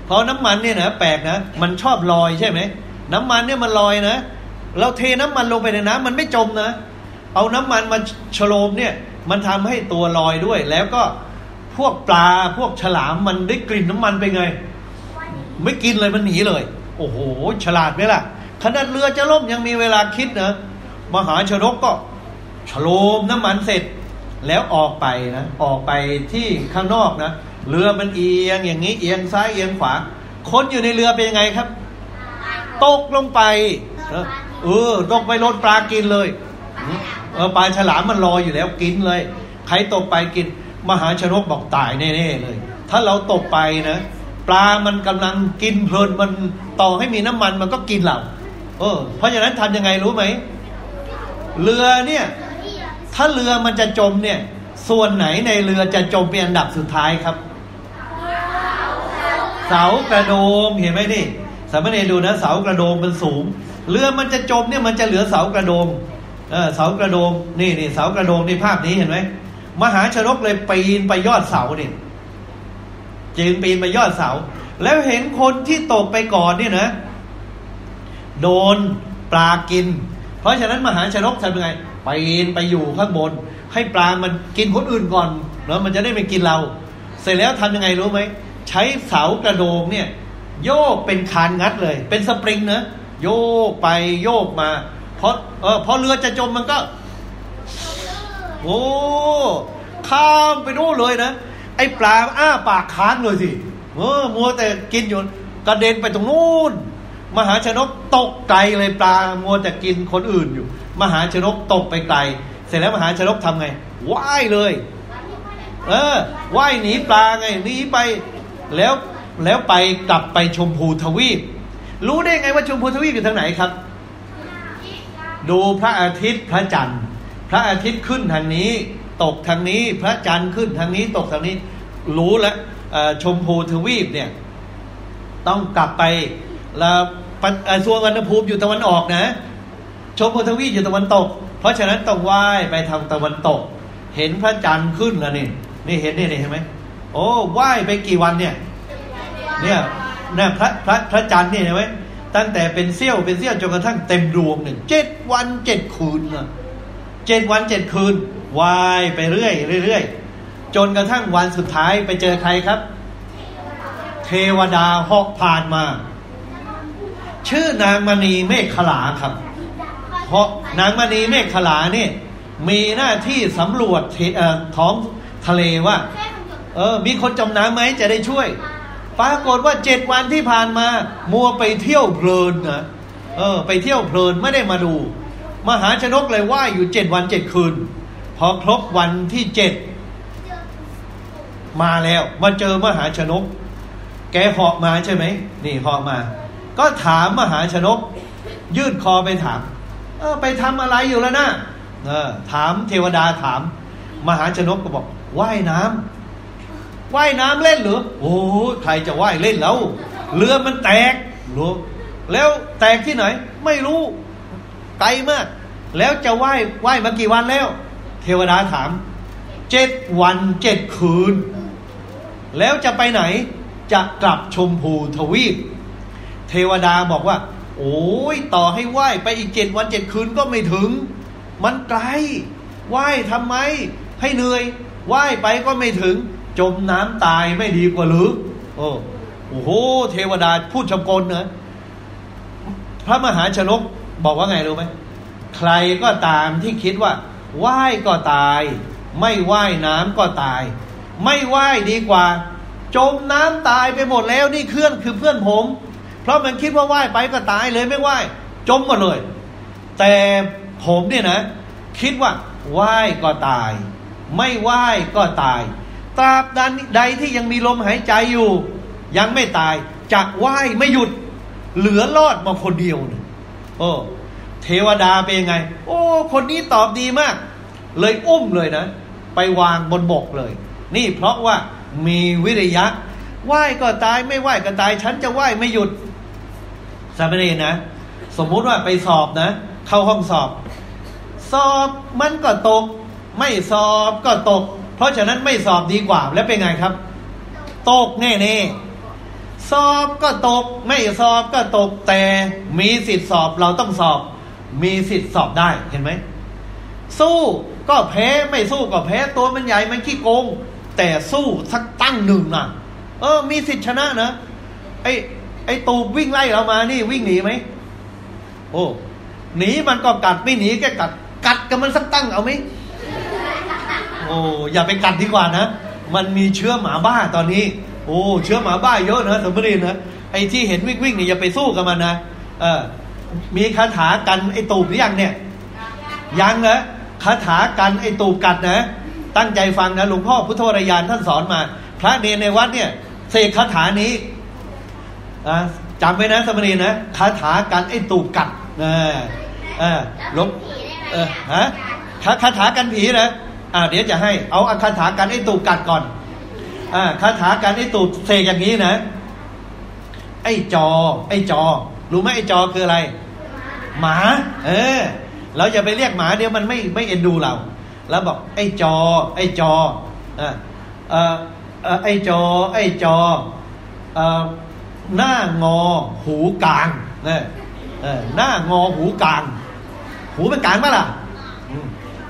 พอน้ำมันเนี่ยนะแปลกนะมันชอบลอยใช่ไหมน้ำมันเนี่ยมันลอยนะเราเทน้ำมันลงไปในน้ำมันไม่จมนะเอาน้ำมันมาฉโลมเนี่ย มันทำให้ตัวลอยด้วย แล้วก็พวกปลาพวกฉลามมันได้กลิ่นน้ำมันไปไง ไม่กินเลยมันหนีเลย โอ้โห ฉลาดไหมล่ะ ขนาดเรือจะล่มยังมีเวลาคิดนะมหาชนกก็ฉโลมน้ำมันเสร็จ แล้วออกไปนะออกไปที่ข้างนอกนะเรือมันเอียงอย่างนี้เอียงซ้ายเอียงขวา คนอยู่ในเรือเป็นยังไงครับ ตกลงไปเออตกไปโดนปลากินเลยเออปลาฉลามมันรออยู่แล้วกินเลย ใครตกไปกิน มหาชนกบอกตายแน่ๆเลย ถ้าเราตกไปนะ ปลามันกำลังกินเพลินมันต่อให้มีน้ำมันมันก็กินเรา เออเพราะฉะนั้นทำยังไงรู้ไหม เรือเนี่ย ถ้าเรือมันจะจมเนี่ย ส่วนไหนในเรือจะจมเป็นอันดับสุดท้ายครับ เสากระโดงเห็นไหมนี่สามเณรดูนะเสากระโดงมันสูง เรือมันจะจมเนี่ยมันจะเหลือเสากระโดงเออเสากระโดงนี่นี่เสากระโดงในภาพนี้เห็นไหมมหาชนกเลยปีนไปยอดเสาเนี่ยจึงปีนไปยอดเสา แล้วเห็นคนที่ตกไปก่อนเนี่ยนะ โดนปลากิน เพราะฉะนั้นมหาชนกทำยังไงไปีนไปอยู่ข้างบน ให้ปลามันกินคนอื่นก่อนเนาะมันจะได้ไม่กินเรา เสร็จแล้วทำยังไงรู้ไหมใช้เสากระโดงเนี่ยโยกเป็นคานงัดเลย เป็นสปริงนะโยกไปโยกมา เพราะเออพอเรือจะจมมันก็ โอ้ข้ามไปนู่นเลยนะไอ้ปลาอ้าปากค้างเลยสิเออมัวแต่กินอยู่กระเด็นไปตรงนู้น มหาชนกตกไกลเลยปลามัวแต่กินคนอื่นอยู่ มหาชนกตกไปไกล เสร็จแล้วมหาชนกทำไงว่ายเลย เออว่ายหนีปลาไงหนีไปแล้วแล้วไปกลับไปชมพูทวีป รู้ได้ไงว่าชมพูทวีปอยู่ทางไหนครับ ดูพระอาทิตย์พระจันทร์ พระอาทิตย์ขึ้นทางนี้ ตกทางนี้พระจันทร์ขึ้นทางนี้ตกทางนี้ รู้แล้วชมพูทวีปเนี่ย ต้องกลับไปแล้ว สวงวันภูมิอยู่ตะวันออกนะ ชมพูทวีอยู่ตะวันตก เพราะฉะนั้นต้องว่ายไปทางตะวันตก เห็นพระจันทร์ขึ้นแล้วนี่ นี่เห็นนี่เห็นไหมโอ้ว่ายไปกี่วันเนี่ย เนี่ยเนี่ยพระพระพระจันทร์เนี่ยเห็นไหมตั้งแต่เป็นเสี้ยวเป็นเสี้ยวจนกระทั่งเต็มดวงหนึ่งเจ็ดวันเจ็ดคืนนะเจ็ดวันเจ็ดคืนว่ายไปเรื่อยเรื่อยจนกระทั่งวันสุดท้ายไปเจอใครครับ เทวดาหาะผ่านมา ชื่อนางมณีเมฆขลาครับ เพราะนางมณีเมฆขลาเนี่ยมีหน้าที่สำรวจท้องทะเลว่า เออ มีคนจมน้ำไหมจะได้ช่วย ปรากฏว่าเจ็ดวันที่ผ่านมา มัวไปเที่ยวเพลินนะเออ ไปเที่ยวเพลินไม่ได้มาดู มหาชนกเลยว่าอยู่เจ็ดวันเจ็ดคืน พอครบวันที่เจ็ดมาแล้ว มาเจอมหาชนก แกเหาะมาใช่ไหม นี่เหาะมา ก็ถามมหาชนก ยื่นคอไปถาม เออ ไปทำอะไรอยู่แล้วนะเออ ถามเทวดาถาม มหาชนกก็บอกว่ายน้ำว่ายน้ำเล่นหรือโอ้ใครจะว่ายเล่นแล้วเรือมันแตกรู้แล้วแตกที่ไหน ไม่รู้ไกลมาก แล้วจะว่ายว่ายมากี่วันแล้ว เทวดาถามเจ็ดวันเจ็ดคืน แล้วจะไปไหนจะกลับชมพูทวีป เทวดาบอกว่า โอ้ยต่อให้ไหว้ไปอีกเจ็ดวันเจ็ดคืนก็ไม่ถึง มันไกลไหว้ทำไม ให้เหนื่อยไหว้ไปก็ไม่ถึง จมน้ำตายไม่ดีกว่าหรือโอ้โอ้โห เทวดาพูดชมกลเนะพระมหาชนกบอกว่าไงรู้ไหมใครก็ตามที่คิดว่าไหว้ก็ตาย ไม่ว่ายน้ำก็ตาย ไม่ว่ายดีกว่า จมน้ำตายไปหมดแล้วนี่เคลื่อนคือเพื่อนผม เพราะมันคิดว่าว่ายไปก็ตายเลยไม่ว่ายจมหมดเลย แต่ผมเนี่ยนะ คิดว่าว่ายก็ตาย ไม่ว่ายก็ตาย ตราบใดที่ยังมีลมหายใจอยู่ ยังไม่ตายจะว่ายไม่หยุด เหลือรอดมาคนเดียวเนี่ยโอ้เทวดาเป็นยังไง โอ้ คนนี้ตอบดีมาก เลยอุ้มเลยนะ ไปวางบนบกเลย นี่เพราะว่ามีวิริยะไหว้ก็ตายไม่ไหว้ก็ตาย ฉันจะไหว้ไม่หยุดามเณรนะ สมมุติว่าไปสอบนะ เข้าห้องสอบ สอบมันก็ตก ไม่สอบก็ตก เพราะฉะนั้นไม่สอบดีกว่า แล้วเป็นไงครับ ตกแน่ๆสอบก็ตก ไม่สอบก็ตกแต่มีสิทธิสอบเราต้องสอบ มีสิทธิสอบได้เห็นไหมสู้ก็แพ้ไม่สู้ก็แพ้ตัวมันใหญ่มันขี้โกง แต่สู้สักตั้งหนึ่งนะเออ มีสิทธิชนะนะไอ ไอ้ตูบวิ่งไล่เรามานี่วิ่งหนีไหมโอ้หนีมันก็กัดไม่หนีแกกัด กัดกับมันสักตั้งเอาไหมโอ้อย่าไปกัดดีกว่านะมันมีเชื้อหมาบ้าตอนนี้ โอ้เชื้อหมาบ้าเยอะนะสมมตินะไอ้ที่เห็นวิ่งวิ่งนี่อย่าไปสู้กับมันนะเออ มีคาถากันไอ้ตูบหรือยังเนี่ย ยังเหรอคาถากันไอ้ตูบกัดนะตั้งใจฟังนะหลวงพ่อพุทธวรยานท่านสอนมา พระเนรในวัดเนี่ยเสกคาถานี้ จำไว้นะสมณีนะคาถากันไอ้ตูบกัดนะเออหลวงเออฮะคาคาถากันผีนะอ่าเดี๋ยวจะให้เอาคาถากันไอ้ตูบกัดก่อนอ่าคาถากันไอ้ตูบเสกอย่างนี้นะ ไอ้จอ ไอ้จอ รู้ไหมไอ้จอคืออะไร หมา เออเราอย่าไปเรียกหมาเดี๋ยวมันไม่ไม่เอ็นดูเรา แล้วบอกไอ้จอ ไอ้จอเออเออเออไอ้จอ ไอ้จอเออ หน้างอหูกลางเนี่ยเออหน้างอหูกลาง หูเป็นกลางไหมล่ะ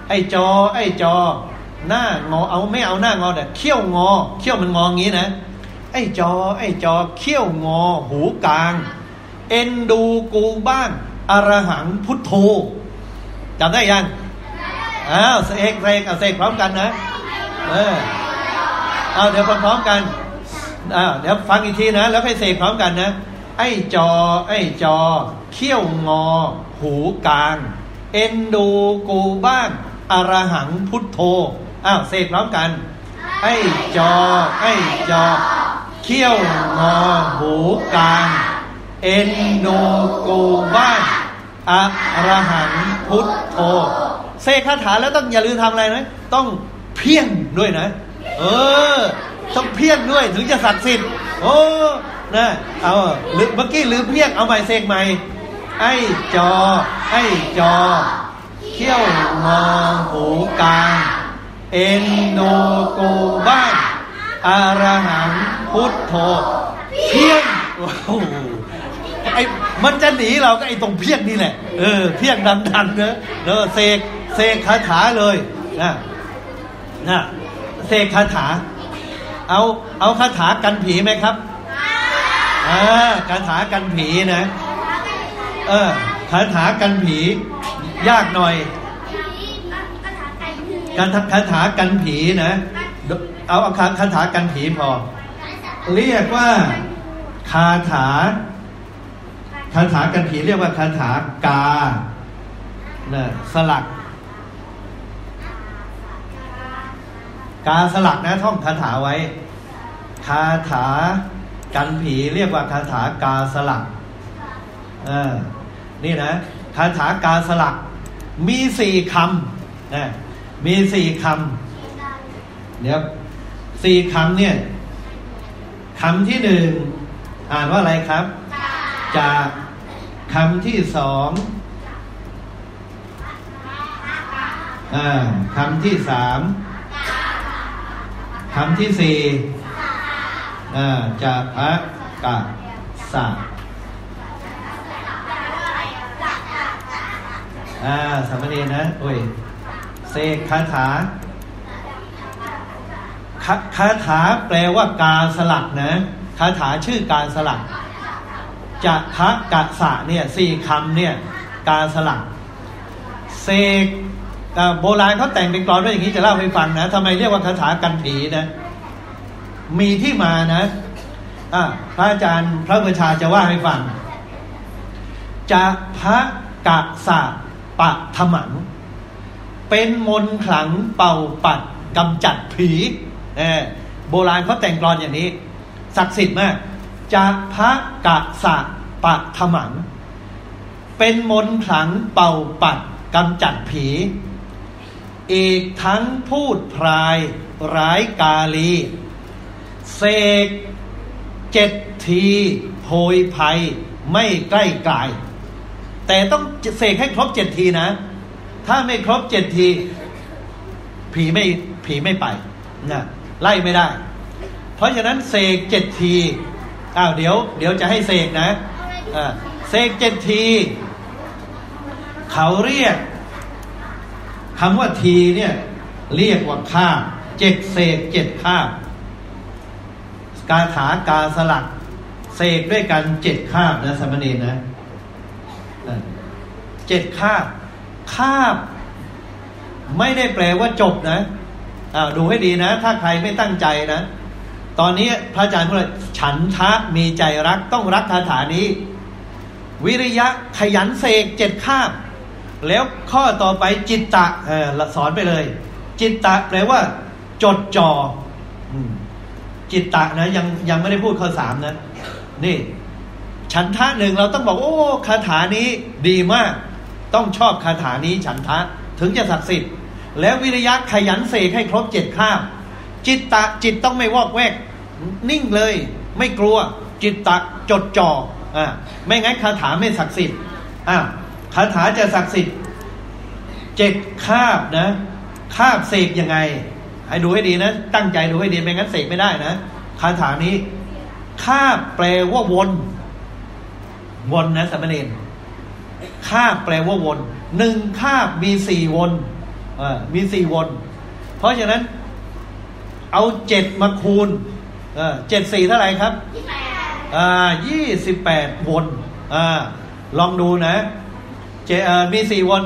ไอ้จอ ไอ้จอ หน้างอเอาไม่เอาหน้างอแต่เขี้ยวงอ เขี้ยวมันงออย่างนี้นะไอ้จอ ไอ้จอเขี้ยวงอ หูกลาง เอ็นดูกูบ้างอรหังพุทโธจำได้ยังอ้าวเสกเสกเอาเสกพร้อมกันนะเออเอาเดี๋ยวพร้อมกัน อ้าวเดี๋ยวฟังอีกทีนะ แล้วให้เสกพร้อมกันนะ ไอ้จอ ไอ้จอ เขี้ยวงอ หูกลาง เอ็นดูกูบ้างอรหังพุทโธอ้าวเสกพร้อมกัน ไอ้จอ ไอ้จอ เขี้ยวงอ หูกลาง เอ็นดูกูบ้างอรหังพุทโธเสกคาถาแล้วต้องอย่าลืมทำอะไรนะ ต้องเพียนด้วยนะ เออ ต้องเพี้ยนด้วยถึงจะศักดิ์สิทธิ์โอ้นะเอาหรือเมื่อกี้ลืมเพี้ยนเอาใหม่เสกใหม่ไอ้จอ ไอ้จอ เขี้ยวงอหูกลางเอ็นโนกูบ้างอารหังพุทโธเพี้ยนโอ้โหไอ้มันจะหนีเราก็ไอ้ตรงเพี้ยนนี่แหละเออเพี้ยนดันๆเนอะเนอะเสกเสกคาถาเลยนะนะเสกคาถา เอาเอาคาถากันผีไหมครับอ่าคาถากันผีนะ เออคาถากันผี ยากหน่อยการทำคาถากันผีนะ เอาเอาคาคาถากันผีพอ เรียกว่าคาถาคาถากันผีเรียกว่าคาถากานะสลัก กาสลักนะท่องคาถาไว้ คาถากันผีเรียกว่าคาถากาสลักเออนี่นะคาถากาสลัก มีสี่คำนะมีสี่คำเดี๋ยวสี่คำเนี่ยคำที่หนึ่งอ่านว่าอะไรครับ จากคำที่สองอ่าคำที่สาม คำที่สี่อ่าจะพะกะสะอ่าสามเณรนะโอ้ยเสกคาถาคาคาถาแปลว่ากาสลักนะคาถาชื่อกาสลักจะพระกะสะเนี่ยสี่คำเนี่ยกาสลักเสก โบราณเขาแต่งเป็นกรอนไว้อย่างนี้จะเล่าให้ฟังนะทำไมเรียกว่าคาถากันผีนะ มีที่มานะะพระอาจารย์พระประชาจะว่าให้ฟัง จะพระกะสะปะธมัง เป็นมนขลังเป่าปัดกำจัดผีเออโบราณเขาแต่งกรอนอย่างนี้ ศักดิ์สิทธิ์มากจากพระกะสะปะธมัง เป็นมนขลังเป่าปัดกำจัดผี อีกทั้งพูดพรายร้ายกาลี เสกเจ็ดทีโพยภัยไม่ใกล้กลาย แต่ต้องเสกให้ครบเจ็ดทีนะ ถ้าไม่ครบเจ็ดที ผีไม่ผีไม่ไปนะไล่ไม่ได้ เพราะฉะนั้นเสกเจ็ดทีอ้าวเดี๋ยว เดี๋ยวจะให้เสกนะเสกเจ็ดที เขาเรียก คำว่าทีเนี่ยเรียกว่าข้าเจ็ดเสกเจ็ดข้ากาถากาสลักเสกด้วยกันเจ็ดคาบนะสมณีนะเจ็ดคาบคาบไม่ได้แปลว่าจบนะอ่าดูให้ดีนะ ถ้าใครไม่ตั้งใจนะ ตอนนี้พระอาจารย์พูดฉันทะมีใจรักต้องรักคาถานี้ วิริยะขยันเสกเจ็ดคาบ แล้วข้อต่อไปจิตตะเออสอนไปเลย จิตตะแปลว่า จดจอ่อจิตตะนะยังยังไม่ได้พูดข้อสามนะ นี่ ฉันทะหนึ่งเราต้องบอก โอ้คาถานี้ดีมาก ต้องชอบคาถานี้ฉันทะถึงจะศักดิ์สิทธิ์ แล้ววิริยะขยันเสกให้ครบเจ็ดข้ามจิตตะจิตต้องไม่วอกแวก นิ่งเลย ไม่กลัว จิตตะจดจ่ออ่าไม่งั้นคาถาไม่ศักดิ์สิทธิ์อ่า คาถาจะศักดิ์สิทธิ์เจ็ดคาบนะคาบเสกยังไง ให้ดูให้ดีนะ ตั้งใจดูให้ดีไม่งั้นเสกไม่ได้นะคาถานี้คาบแปลว่าวน วนนะสมณเณรคาบแปลว่าวนหนึ่งคาบมีสี่วนมีสี่วน เพราะฉะนั้น เอาเจ็ดมาคูณเจ็ดสี่เท่าไหร่ครับอ่ายี่สิบแปดวนอลองดูนะ เจมีสี่วน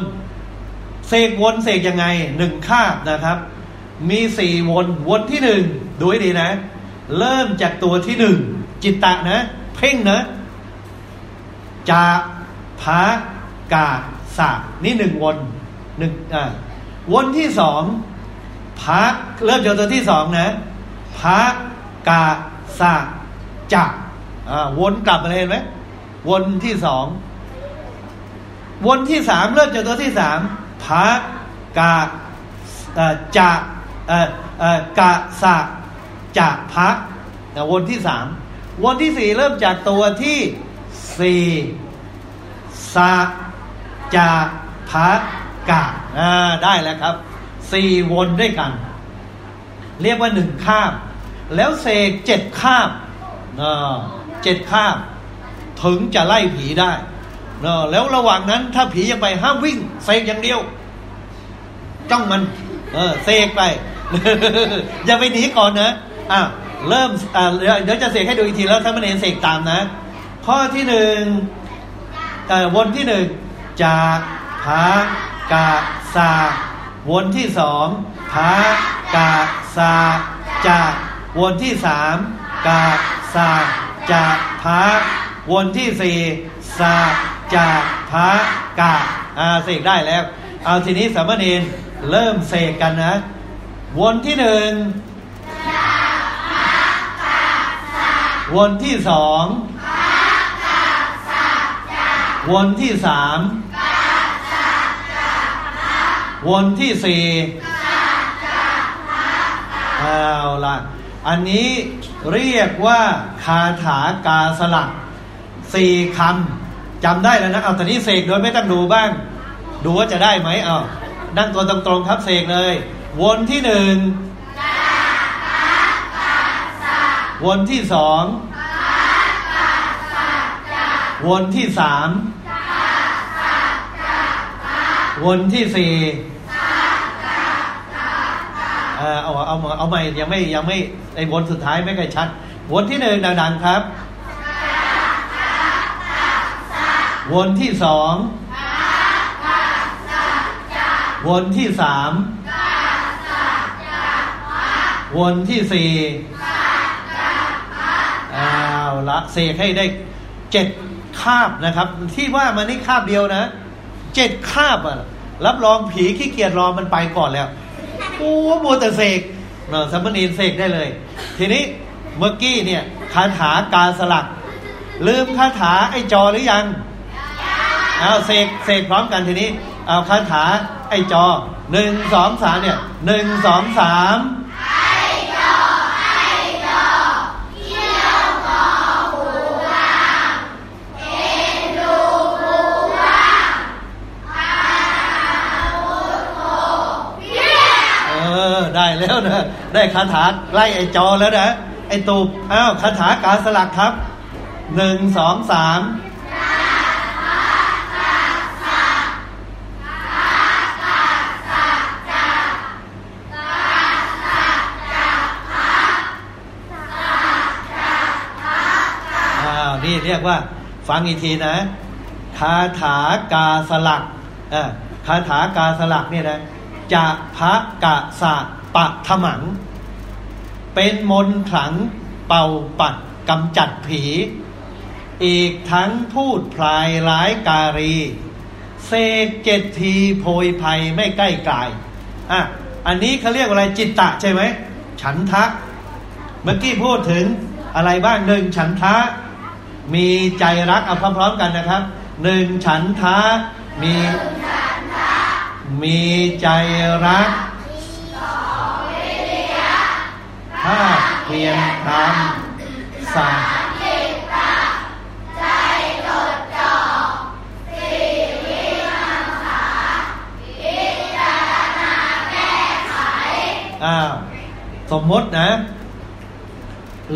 เสกวนเสกยังไงหนึ่งคาบนะครับ มีสี่วนวนที่หนึ่งดูให้ดีนะ เริ่มจากตัวที่หนึ่งจิตตะนะ เพ่งนะจากพระกาสะนี่หนึ่งวนหนึ่งอ่าวนที่สองพระเริ่มจากตัวที่สองนะพระกาสะจักอ่าวนกลับมาเห็นไหมวนที่สอง วนที่สามเริ่มจากตัวที่สามพระกาจะกะสะจะพระวนที่สามวนที่สี่เริ่มจากตัวที่สี่สะจะพระกะได้แล้วครับสี่วนด้วยกัน เรียกว่าหนึ่งคาบ แล้วเสกเจ็ดคาบเจ็ดคาบ ถึงจะไล่ผีได้ แล้วระหว่างนั้นถ้าผียังไปห้ามวิ่งเสกอย่างเดียว จ้องมัน เออเสกไป อย่าไปหนีก่อนนะอะเริ่มอ่าเดี๋ยวจะเสกให้ดูอีกทีแล้วถ้ามันเห็นเสกตามนะ ข้อที่หนึ่งวนที่หนึ่งจะพระกาสาวนที่สองพระกาสาจะวนที่สามกาสาจะพระวนที่สี่สา จะพระกาอาเสกได้แล้ว เอาทีนี้สามเณรเริ่มเสกกันนะ วนที่หนึ่งวนที่สองวนที่สามวนที่สี่เอาละอันนี้เรียกว่าคาถากาสลักสี่คำ จำได้แล้วนะเอาตอนนี้เสกโดยไม่ต้องดูบ้าง ดูว่าจะได้ไหมเอานั่งตัวตรงๆครับเสกเลย วนที่หนึ่งวนที่สองวนที่สามวนที่สี่เอาเอาเอาใหม่ยังไม่ยังไม่ไอ้วนสุดท้ายไม่ค่อยชัด วนที่หนึ่งดังๆครับ วนที่สองวนที่สามวนที่สี่เอาละเสกให้ได้เจ็ดคาบนะครับ ที่ว่ามันนี่คาบเดียวนะเจ็ดคาบอะ รับรองผีขี้เกียจรอมันไปก่อนแล้วโอ้โมแต่เสกเนาะสัมมณีเสกได้เลย ทีนี้เมื่อกี้เนี่ยคาถากาสลัก ลืมคาถาไอ้จอหรือยัง เอาเสกเสกพร้อมกันทีนี้เอาคาถาไอจอหนึ่งสองสามเนี่ยหนึ่งสองสามได้แล้วนะได้คาถาไล่ไอจอแล้วนะไอตูบอ้าวคาถาการสลักครับหนึ่งสองสาม นี่เรียกว่า ฟังอีกทีนะ คาถากาสลักอ่าคาถากาสลักเนี่ยนะจะพระกะสะปะถมัง เป็นมนขลังเป่าปัดกำจัดผี อีกทั้งพูดพลายร้ายการี เสกเจ็ดทีโพยภัยไม่ใกล้กายอะอันนี้เขาเรียกอะไรจิตตะใช่ไหม ฉันทะ เมื่อกี้พูดถึงอะไรบ้างหนึ่งฉันทะ มีใจรักเอาพร้อมๆกันนะครับหนึ่งฉันทะมีมีใจรักภาคเพียรทำสาอ้าสมมตินะ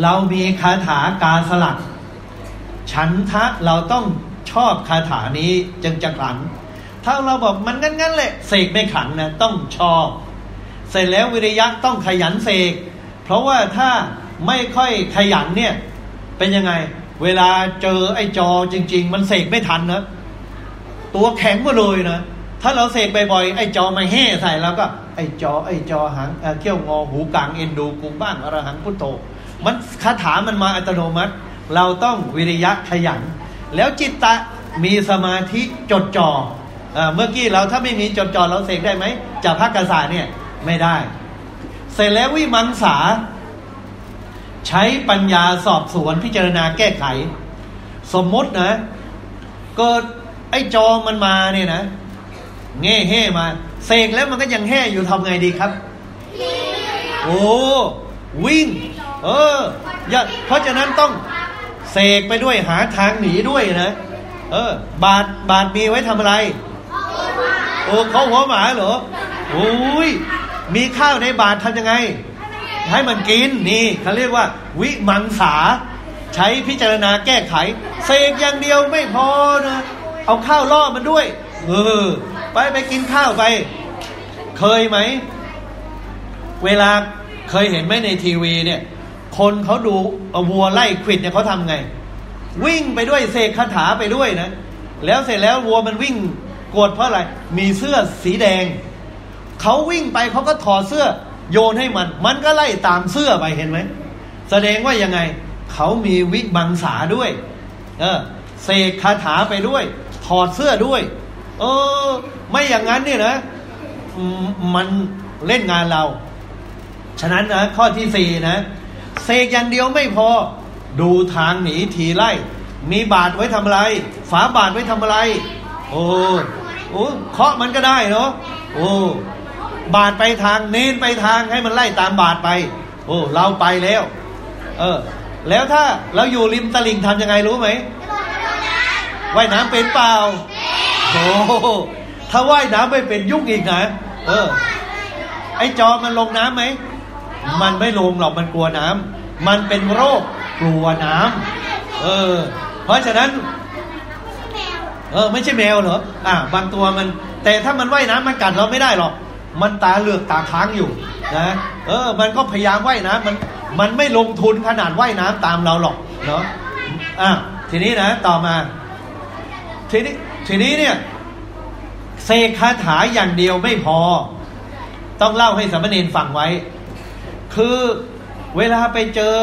เรามีคาถากาสลัก ฉันทะเราต้องชอบคาถานี้จึงจะขันถ้าเราบอกมันงั้นๆเลยเสกไม่ขันนะต้องชอบ เสร็จแล้ววิริยะต้องขยันเสก เพราะว่าถ้าไม่ค่อยขยันเนี่ยเป็นยังไง เวลาเจอไอ้จอจริง ๆ มันเสกไม่ทันนะตัวแข็งมาเลยนะถ้าเราเสกบ่อยๆไอ้จอมาแห่ใส่แล้วก็ ไอ้จอไอ้จอหางเออเขี้ยวงอหูกลางเอ็นดูกูบ้างอรหังพุทโธมันคาถามันมาอัตโนมัติ เราต้องวิริยะขยัน แล้วจิตตะมีสมาธิจดจ่อเอ่อเมื่อกี้เราถ้าไม่มีจดจ่อเราเสกได้ไหมจากภาคกษาเนี่ยไม่ได้ เสร็จแล้ววิมังสา ใช้ปัญญาสอบสวนพิจารณาแก้ไข สมมตินะเกิดไอ้จอมันมาเนี่ยนะแง่แห่มาเสกแล้วมันก็ยังแห่อยู่ทำไงดีครับโอ้วิ่ง เอออย่าเพราะฉะนั้นต้อง เสกไปด้วยหาทางหนีด้วยนะเออ บาทบาทมีไว้ทำอะไรโอ้เขาหัวหมาเหรอโอ้ยมีข้าวในบาททำยังไง ให้มันกินนี่เขาเรียกว่า วิมังสา ใช้พิจารณาแก้ไข เสกอย่างเดียวไม่พอนะเอาข้าวล่อมันด้วย เออ ไปไปกินข้าวไป เคยไหม เวลาเคยเห็นไหมในทีวีเนี่ย คนเขาดูวัวไล่ขิดเนี่ยเขาทำไง วิ่งไปด้วยเสกคาถาไปด้วยนะ แล้วเสร็จแล้ววัวมันวิ่งกดเพราะอะไร มีเสื้อสีแดง เขาวิ่งไปเขาก็ถอดเสื้อโยนให้มัน มันก็ไล่ตามเสื้อไปเห็นไหม แสดงว่ายังไง เขามีวิบังสาด้วย เออเสกคาถาไปด้วย ถอดเสื้อด้วย เออ ไม่อย่างนั้นเนี่ยนะ มันเล่นงานเรา ฉะนั้นนะข้อที่สี่นะ เสกอย่างเดียวไม่พอ ดูทางหนีทีไล่ มีบาทไว้ทำอะไร ฝาบาทไว้ทำอะไร โอ้โอ้เคาะมันก็ได้เนาะโอ้บาทไปทางเน้นไปทางให้มันไล่ตามบาทไป โอ้เราไปแล้ว เออ แล้วถ้าเราอยู่ริมตลิ่งทำยังไงรู้ไหมว่ายน้ำเป็นเปล่าโอ้ถ้าว่ายน้ำไม่เป็นยุ่งอีกนะเออ ไอ้จอมันลงน้ำไหม มันไม่ลงหรอกมันกลัวน้ำมันเป็นโรคกลัวน้ำเออ เพราะฉะนั้นเออไม่ใช่แมวเหรออ่าบางตัวมัน แต่ถ้ามันว่ายน้ำมันกัดเราไม่ได้หรอก มันตาเหลือกตาค้างอยู่นะเออ มันก็พยายามว่ายน้ำมันมันไม่ลงทุนขนาดว่ายน้ำตามเราหรอกเนาะอะทีนี้นะต่อมา ทีนี้ทีนี้เนี่ยเสกคาถาอย่างเดียวไม่พอ ต้องเล่าให้สามเณรฟังไว้ คือเวลาไปเจอ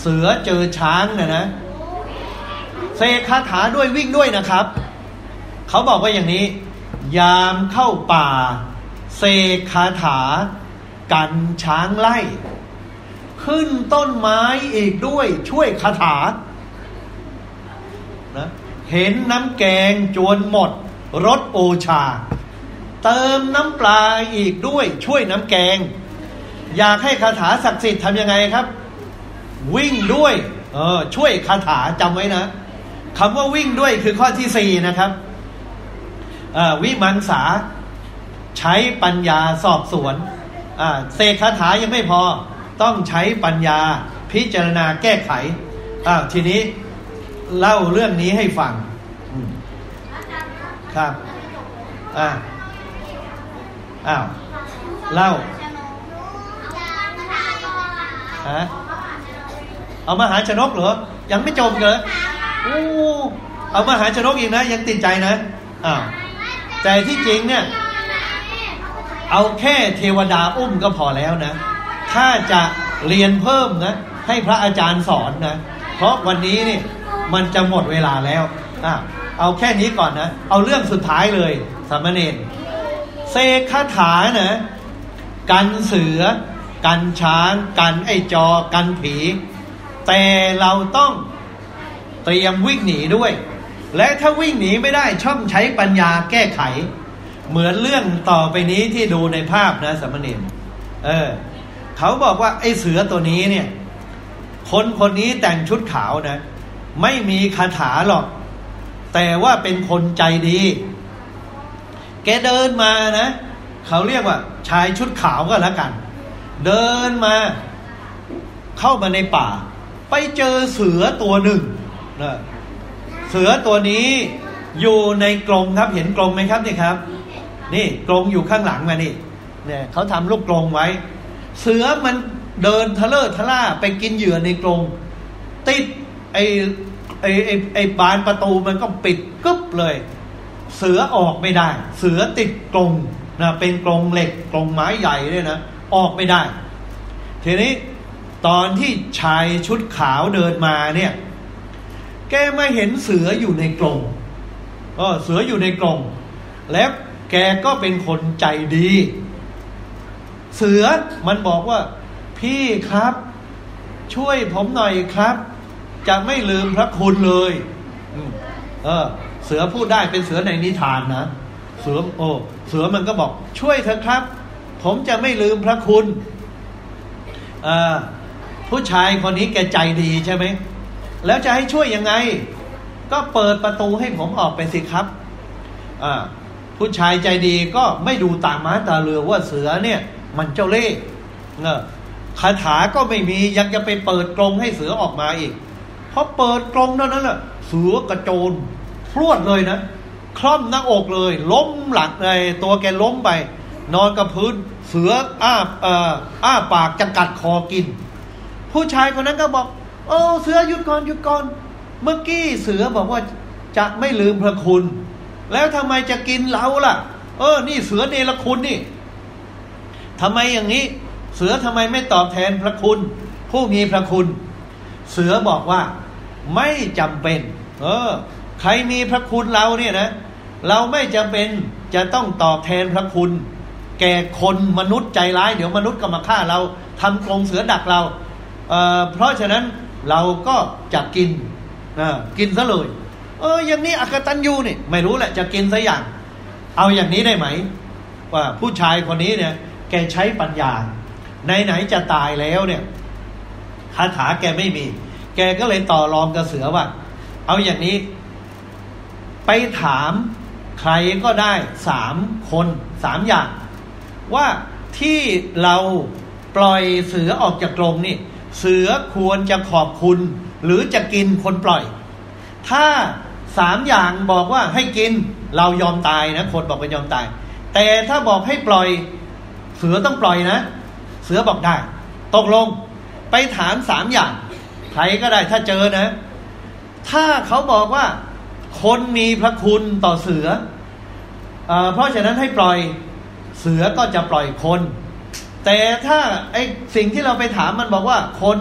เสือเจอช้างนะนะเสกคาถาด้วยวิ่งด้วยนะครับ เขาบอกว่าอย่างนี้ ยามเข้าป่า เสกคาถา กันช้างไล่ ขึ้นต้นไม้อีกด้วยช่วยคาถานะเห็นน้ำแกงจวนหมดรสโอชา เติมน้ำปลาอีกด้วยช่วยน้ำแกง อยากให้คาถาศักดิ์สิทธิ์ทำยังไงครับ วิ่งด้วยเออช่วยคาถาจำไว้นะคำว่าวิ่งด้วยคือข้อที่สี่นะครับวิมังสาใช้ปัญญาสอบสวนเสกคาถายังไม่พอต้องใช้ปัญญาพิจารณาแก้ไขอ้าวทีนี้เล่าเรื่องนี้ให้ฟังครับ อ่าอ้าวเล่า ฮะเอามาหาชนกเหรอ ยังไม่จบเหรอโอ้เอามาหาชนกอีกนะ ยังติดใจนะอ้าวแต่ที่จริงเนี่ย เอาแค่เทวดาอุ้มก็พอแล้วนะ ถ้าจะเรียนเพิ่มนะ ให้พระอาจารย์สอนนะ เพราะวันนี้นี่มันจะหมดเวลาแล้วอะเอาแค่นี้ก่อนนะ เอาเรื่องสุดท้ายเลยสามเณรเสกคาถานะ กันเสือ กันช้าง กันไอจอ กันผี แต่เราต้องเตรียมวิ่งหนีด้วย และถ้าวิ่งหนีไม่ได้ช่องใช้ปัญญาแก้ไข เหมือนเรื่องต่อไปนี้ที่ดูในภาพนะสามเณรเออ เขาบอกว่าไอเสือตัวนี้เนี่ย คนคนนี้แต่งชุดขาวนะ ไม่มีคาถาหรอก แต่ว่าเป็นคนใจดี แกเดินมานะ เขาเรียกว่าชายชุดขาวก็แล้วกัน เดินมาเข้ามาในป่า ไปเจอเสือตัวหนึ่งนะเสือตัวนี้อยู่ในกรงครับ เห็นกรงไหมครับนี่ครับ นี่กรงอยู่ข้างหลังมานี่เนี่ยเขาทำลูกกรงไว้ เสือมันเดินทะเลาะทะล่าไปกินเหยื่อในกรงติดไอ้ไอ้ไอ้ไอบานประตูมันก็ปิดกึ๊บเลย เสือออกไม่ได้ เสือติดกรงนะเป็นกรงเหล็กกรงไม้ใหญ่เนี่ยนะ ออกไม่ได้ ทีนี้ตอนที่ชายชุดขาวเดินมาเนี่ย แกไมาเห็นเสืออยู่ในกรงเออเสืออยู่ในกรงแล้วแกก็เป็นคนใจดี เสือมันบอกว่า พี่ครับ ช่วยผมหน่อยครับ จะไม่ลืมพระคุณเลยเออ เสือพูดได้เป็นเสือในนิทานนะ เสือโอ้เสือมันก็บอก ช่วยเถอะครับ ผมจะไม่ลืมพระคุณผู้ชายคนนี้แกใจดีใช่ไหม แล้วจะให้ช่วยยังไง ก็เปิดประตูให้ผมออกไปสิครับผู้ชายใจดีก็ไม่ดูตาม้าตาเรือว่าเสือเนี่ย มันเจ้าเล่ห์คาถาก็ไม่มียังจะไปเปิดกรงให้เสือออกมาอีกพอเปิดกรงเท่านั้นแหละเสือกระโจนพรวดเลยนะคล่อมหน้าอกเลย ล้มหลังเลยตัวแกล้มไป นอนกับพื้นเสืออ้าเอ่ออ้าปากจะกัดคอกิน ผู้ชายคนนั้นก็บอก โอ้เสือหยุดก่อนหยุดก่อน เมื่อกี้เสือบอกว่าจะไม่ลืมพระคุณ แล้วทำไมจะกินเราล่ะ เออ นี่เสือเนรคุณนี่ทำไมอย่างนี้ เสือทำไมไม่ตอบแทนพระคุณ ผู้มีพระคุณ เสือบอกว่า ไม่จำเป็น เออ ใครมีพระคุณเราเนี่ยนะ เราไม่จำเป็นจะต้องตอบแทนพระคุณ แก่คนมนุษย์ใจร้าย เดี๋ยวมนุษย์ก็มาฆ่าเราทำกรงเสือดักเราเเพราะฉะนั้นเราก็จะกินกินซะเลยเอออย่างนี้อักตันยูนี่ไม่รู้แหละจะกินซะอย่าง เอาอย่างนี้ได้ไหม ว่าผู้ชายคนนี้เนี่ย แกใช้ปัญญาไหนๆจะตายแล้วเนี่ยคาถาแกไม่มี แกก็เลยต่อรองกับเสือว่า เอาอย่างนี้ ไปถามใครก็ได้สามคนสามอย่าง ว่าที่เราปล่อยเสือออกจากกรงนี่ เสือควรจะขอบคุณ หรือจะกินคนปล่อย ถ้าสามอย่างบอกว่าให้กินเรายอมตายนะคนบอกว่ายอมตาย แต่ถ้าบอกให้ปล่อย เสือต้องปล่อยนะ เสือบอกได้ ตกลงไปถามสามอย่างใครก็ได้ถ้าเจอนะ ถ้าเขาบอกว่าคนมีพระคุณต่อเสือเอเพราะฉะนั้นให้ปล่อย เสือก็จะปล่อยคน แต่ถ้าไอสิ่งที่เราไปถามมันบอกว่า คน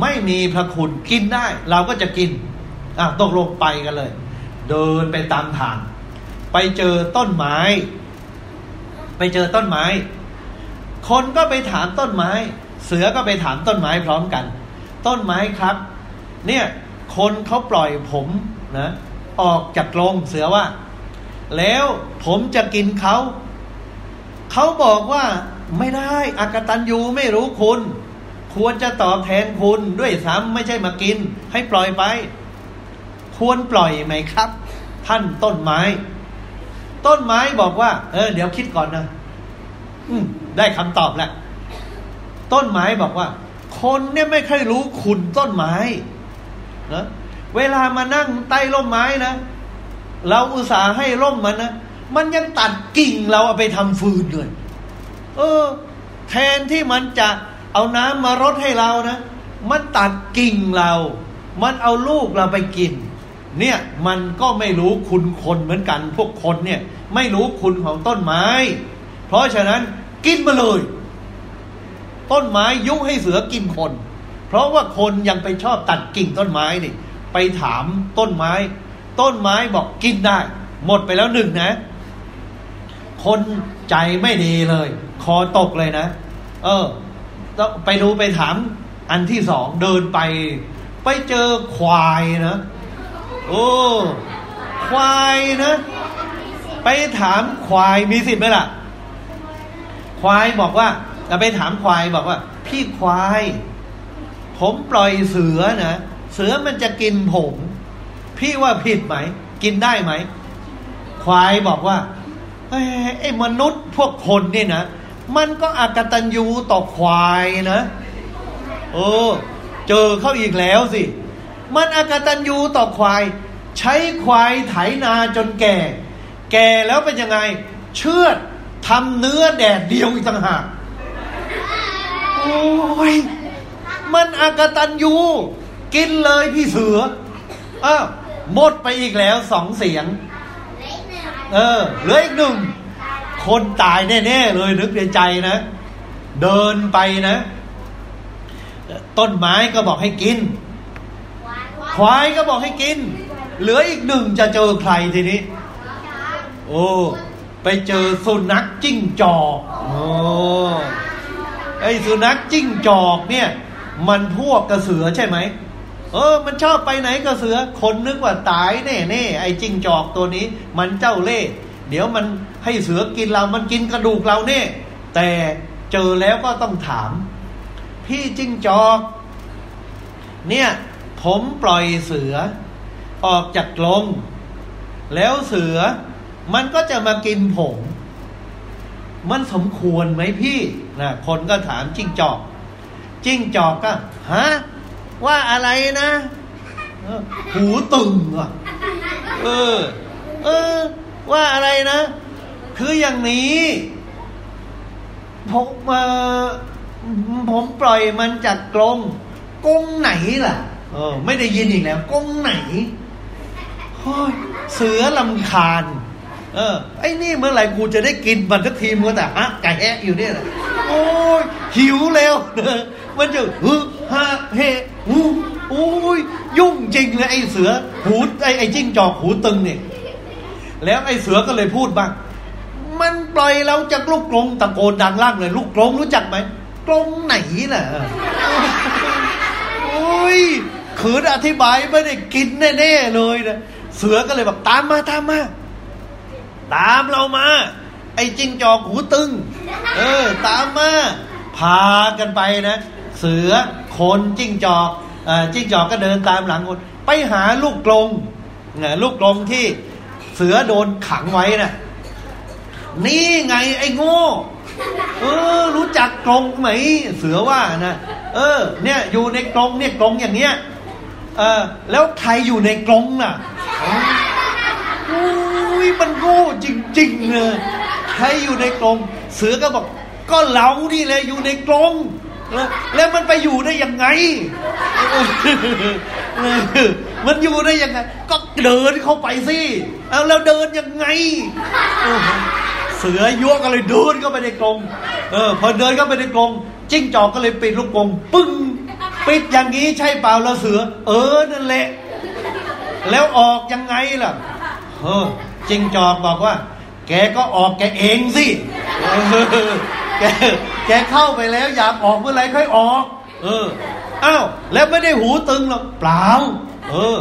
ไม่มีพระคุณกินได้ เราก็จะกินอะตกลงไปกันเลย เดินไปตามทาง ไปเจอต้นไม้ ไปเจอต้นไม้ คนก็ไปถามต้นไม้ เสือก็ไปถามต้นไม้พร้อมกัน ต้นไม้ครับ เนี่ยคนเขาปล่อยผมนะออกจากกรงเสือว่า แล้วผมจะกินเขา เขาบอกว่าไม่ได้อากตันยูไม่รู้คุณ ควรจะตอบแทนคุณด้วยซ้ำไม่ใช่มากิน ให้ปล่อยไป ควรปล่อยไหมครับ ท่านต้นไม้ ต้นไม้บอกว่า เออ เดี๋ยวคิดก่อนนะอืมได้คำตอบแล้วต้นไม้บอกว่า คนเนี่ยไม่ค่อยรู้คุณต้นไม้นะเวลามานั่งใต้ร่มไม้นะ เราอุตส่าห์ให้ร่มมันนะ มันยังตัดกิ่งเราเอาไปทำฟืนเลย เออ แทนที่มันจะเอาน้ำมารดให้เรานะ มันตัดกิ่งเรา มันเอาลูกเราไปกิน เนี่ยมันก็ไม่รู้คุณคนเหมือนกัน พวกคนเนี่ย ไม่รู้คุณของต้นไม้ เพราะฉะนั้นกินมาเลย ต้นไม้ยุให้เสือกินคน เพราะว่าคนยังไปชอบตัดกิ่งต้นไม้นี่ไปถามต้นไม้ ต้นไม้บอกกินได้ หมดไปแล้วหนึ่งนะ คนใจไม่ดีเลย คอตกเลยนะ เออต้องไปดูไปถามอันที่สองเดินไป ไปเจอควายนะโอ้ควายนะ ไปถามควายมีสิทธิ์ไหมล่ะ ควายบอกว่าจะไปถามควายบอกว่า พี่ควาย ผมปล่อยเสือนะเสือมันจะกินผม พี่ว่าผิดไหม กินได้ไหม ควายบอกว่า ไอ้มนุษย์พวกคนนี่นะ มันก็อากตันยูต่อควายนะโอ้เจอเข้าอีกแล้วสิ มันอากตันยูต่อควาย ใช้ควายไถนาจนแก่ แก่แล้วเป็นยังไง เชือดทำเนื้อแดดเดียวอีกต่างหากโอ้ยมันอากตันยูกินเลยพี่เสืออ้าวหมดไปอีกแล้วสองเสียง เออเหลืออีกหนึ่งคนตายแน่ๆเลยนึกในใจนะ เดินไปนะ ต้นไม้ก็บอกให้กิน ควายก็บอกให้กิน เหลืออีกหนึ่งจะเจอใครทีนี้ โอ้ไปเจอสุนัขจิ้งจอกโอ้ไอสุนัขจิ้งจอกเนี่ย มันพวกกระเสือใช่ไหม เออ มันชอบไปไหนกระเสือ คนนึกว่าตายแน่แน่ไอ้จิ้งจอกตัวนี้ มันเจ้าเล่ห์เดี๋ยวมันให้เสือกินเรา มันกินกระดูกเราแน่แต่เจอแล้วก็ต้องถาม พี่จิ้งจอก เนี่ย ผมปล่อยเสือ ออกจากกรงแล้วเสือ มันก็จะมากินผม มันสมควรไหมพี่นะคนก็ถามจิ้งจอก จิ้งจอกก็ฮะ ว่าอะไรนะหูตึงอะเออ เออ ว่าอะไรนะ คืออย่างนี้ผมเออผมปล่อยมันจากกรงกรงไหนล่ะ เออ ไม่ได้ยินอีกแล้วกรงไหนโอ้เสือลำคาญ เออ ไอ้นี่เมื่อไหร่กูจะได้กินมันสักทีมันแต่ฮะไก่แอะอยู่เนี่ยแหละโอ้ยหิวแล้วเนอะมันจะฮึ ฮะเฮหูโอ้ยยุ่งจริงเลยไอ้เสือ หูไอ้ไอ้จิ้งจอกหูตึงเนี่ยแล้วไอ้เสือก็เลยพูดบ้างมันปล่อยเราจากลูกกรงตะโกนดังลั่นเลย ลูกกรงรู้จักไหมกรงไหนน่ะโอ้ยขืนอธิบายไม่ได้กินแน่ๆเลยนะเสือก็เลยบอกตามมาตามมา ตามเรามา ไอ้จิ้งจอกหูตึง เออ ตามมา พากันไปนะ สือคนจิ้งจอกจิ้งจอกก็เดินตามหลังคน ไปหาลูกกรงลูกกรงที่เสือโดนขังไว้นะ่ะนี่ไงไอ้โง่เออ รู้จักกรงไหม เสือว่านะเออ เนี่ย อยู่ในกรงเนี่ยกรงอย่างเนี้ยเออ แล้วใครอยู่ในกรงน่ะโอ้ยมันโง่จริงๆเลยใครอยู่ในกรงเสือก็บอก ก็เรานี่แหละอยู่ในกรง แล้วแล้วมันไปอยู่ได้ยังไง มันอยู่ได้ยังไง ก็เดินเข้าไปสิเอาแล้วเดินยังไง เสือยั่วก็เลยเดินเข้าไปในกรงเออ พอเดินเข้าไปในกรงจิ้งจอกก็เลยปิดลูกกรงปึ้งปิดอย่างนี้ใช่เปล่าแล้วเสือ เออนั่นแหละ แล้วออกยังไงล่ะ เออจิ้งจอกบอกว่า แกก็ออกแกเองสิแกแกเข้าไปแล้วอยากออกเมื่อไหร่ค่อยออก เอออ้าวแล้วไม่ได้หูตึงหรอกเปล่าเออ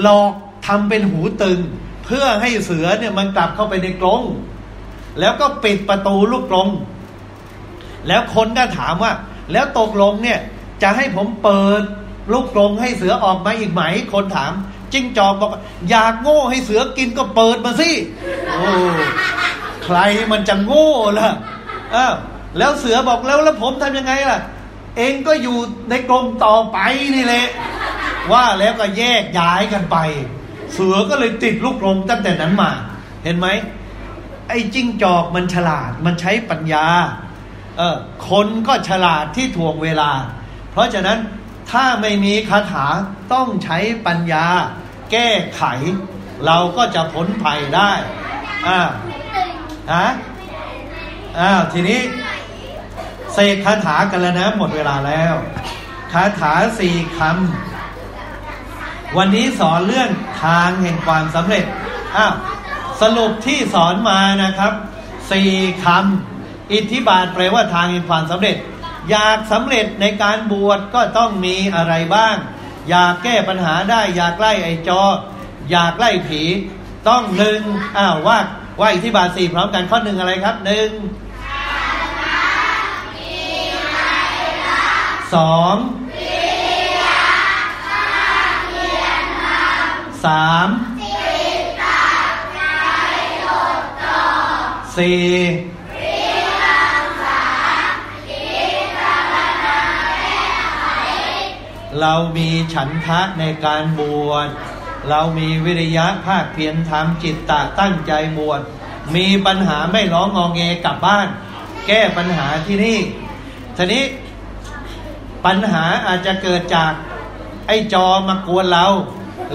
หลอกทำเป็นหูตึง เพื่อให้เสือเนี่ยมันกลับเข้าไปในกรงแล้วก็ปิดประตูลูกกรงแล้วคนก็ถามว่า แล้วตกลงเนี่ย จะให้ผมเปิดลูกกรงให้เสือออกมาอีกไหม คนถาม จิ้งจอกบอก อยากโง่ให้เสือกินก็เปิดมาสิโอ้ใครมันจะโง่ล่ะอ้าวแล้วเสือบอกแล้วแล้วผมทำยังไงล่ะ เองก็อยู่ในกรงต่อไปนี่แหละว่าแล้วก็แยกย้ายกันไป เสือก็เลยติดลูกกรงตั้งแต่นั้นมา เห็นไหมไอ้จิ้งจอกมันฉลาดมันใช้ปัญญาเออคนก็ฉลาดที่ถ่วงเวลา เพราะฉะนั้น ถ้าไม่มีคาถาต้องใช้ปัญญา แก้ไข เราก็จะพ้นภัยได้อ่าฮะอ้าทีนี้เสกคาถากันแล้วนะหมดเวลาแล้วคาถาสี่คำวันนี้สอนเรื่องทางแห่งความสำเร็จอ้าวสรุปที่สอนมานะครับสี่คำอิทธิบาทแปลว่าทางแห่งความสำเร็จ อยากสำเร็จในการบวชก็ต้องมีอะไรบ้าง อยากแก้ปัญหาได้อยากไล่ไอจอ อยากไล่ผี ต้องหนึ่งอ้าวว่าว่าอิทธิบาทสี่พร้อมกันข้อหนึ่งอะไรครับหนึ่งสองสามสี่ เรามีฉันทะในการบวชเรามีวิริยะภาคเพียรทำจิตตะตั้งใจบวชมีปัญหาไม่ร้องงองเงกลับบ้าน แก้ปัญหาที่นี่ทีนี้ปัญหาอาจจะเกิดจากไอ้จอมากวนเรา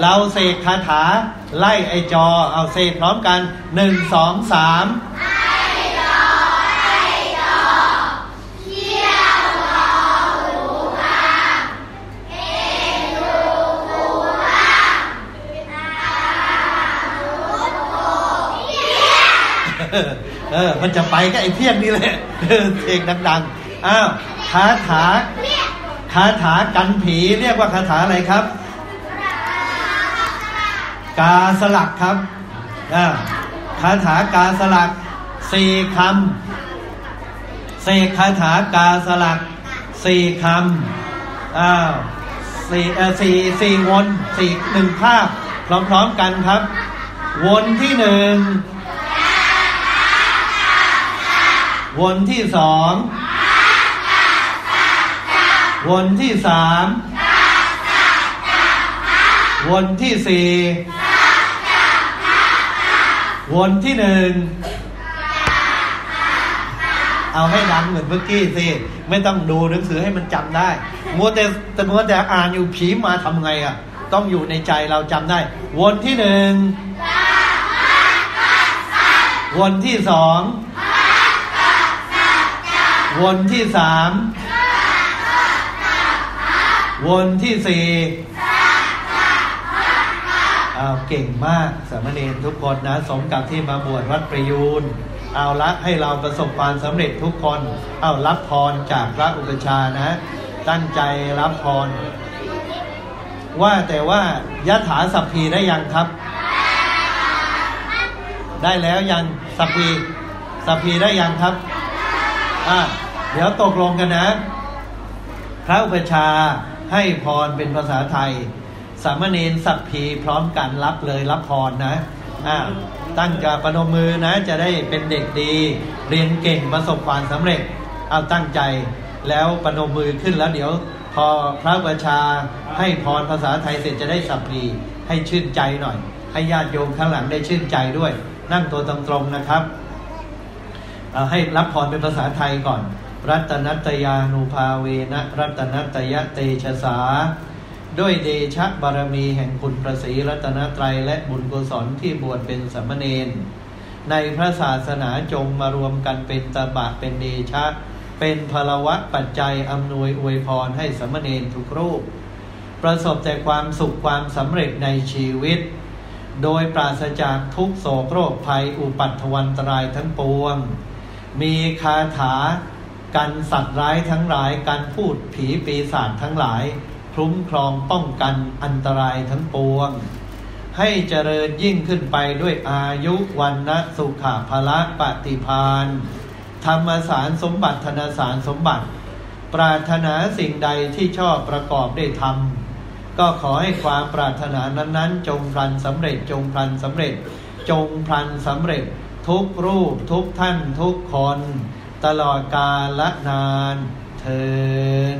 เราเสกคาถาไล่ไอ้จอ เอาเสกพร้อมกันหนึ่งสองสาม เออ มันจะไปก็ไอ้เพี้ยนนี่แหละเออเสกดังๆอ้าวคาถาคาถากันผีเรียกว่าคาถาอะไรครับ กาสลักครับอ่าคาถากาสลักสี่คำเสกคาถากาสลักสี่คำอ้าวสี่เอ่อสี่สี่วนสี่หนึ่งภาพ พร้อมๆกันครับ วนที่หนึ่ง วนที่สองวนที่สามวนที่สี่วนที่หนึ่งเอาให้ดังเหมือนเมื่อกี้สิไม่ต้องดูหนังสือให้มันจำได้มัวแต่แต่มัวแต่อ่านอยู่ผีมาทำไงอะ ต้องอยู่ในใจเราจำได้ วนที่หนึ่งวนที่สอง วนที่สามวนที่สี่เอาเก่งมากสามเณรทุกคนนะ สมกับที่มาบวชวัดประยูนเอาละให้เราประสบความสำเร็จทุกคน เอารับพรจากพระอุปชานะ ตั้งใจรับพร ว่าแต่ว่ายะถาสัพพีได้ยังครับ ได้แล้วยังสัพพีสัพพีได้ยังครับ อ่า เดี๋ยวตกลงกันนะ พระอุปชาให้พรเป็นภาษาไทย สามเณรสัพพีพร้อมกันรับเลยรับพรนะอ่าตั้งใจประนมมือนะ จะได้เป็นเด็กดี เรียนเก่งประสบความสำเร็จ เอาตั้งใจแล้วประนมมือขึ้นแล้วเดี๋ยว พอพระอุปชาให้พรภาษาไทยเสร็จจะได้สัพพีให้ชื่นใจหน่อย ให้ญาติโยมข้างหลังได้ชื่นใจด้วย นั่งตัวตรงๆนะครับ เอาให้รับพรเป็นภาษาไทยก่อน รัตนัตยานุภาเวนะรัตนัตยะเตชะสา ด้วยเดชะบารมีแห่งคุณพระศรีรัตนตรัยและบุญกุศลที่บวชเป็นสามเณรในพระศาสนาจงมารวมกันเป็นตบะเป็นเดชะ เป็นพลวะปัจจัยอำนวยอวยพรให้สามเณรทุกรูป ประสบแต่ความสุขความสำเร็จในชีวิต โดยปราศจากทุกโศกโรคภัยอุปัตถวันตรายทั้งปวง มีคาถา กันสัตว์ร้ายทั้งหลายการพูดผีปีศาจทั้งหลาย คุ้มครองป้องกันอันตรายทั้งปวง ให้เจริญยิ่งขึ้นไปด้วยอายุวันนะสุขภละปฏิพานธรรมสารสมบัติธนสารสมบัติ ปรารถนาสิ่งใดที่ชอบประกอบได้ทำก็ขอให้ความปรารถนานั้นๆ จงพลันสำเร็จจงพลันสำเร็จ จงพลันสำเร็จ ทุกรูปทุกท่านทุกคน ตลอดกาลละนานเทิน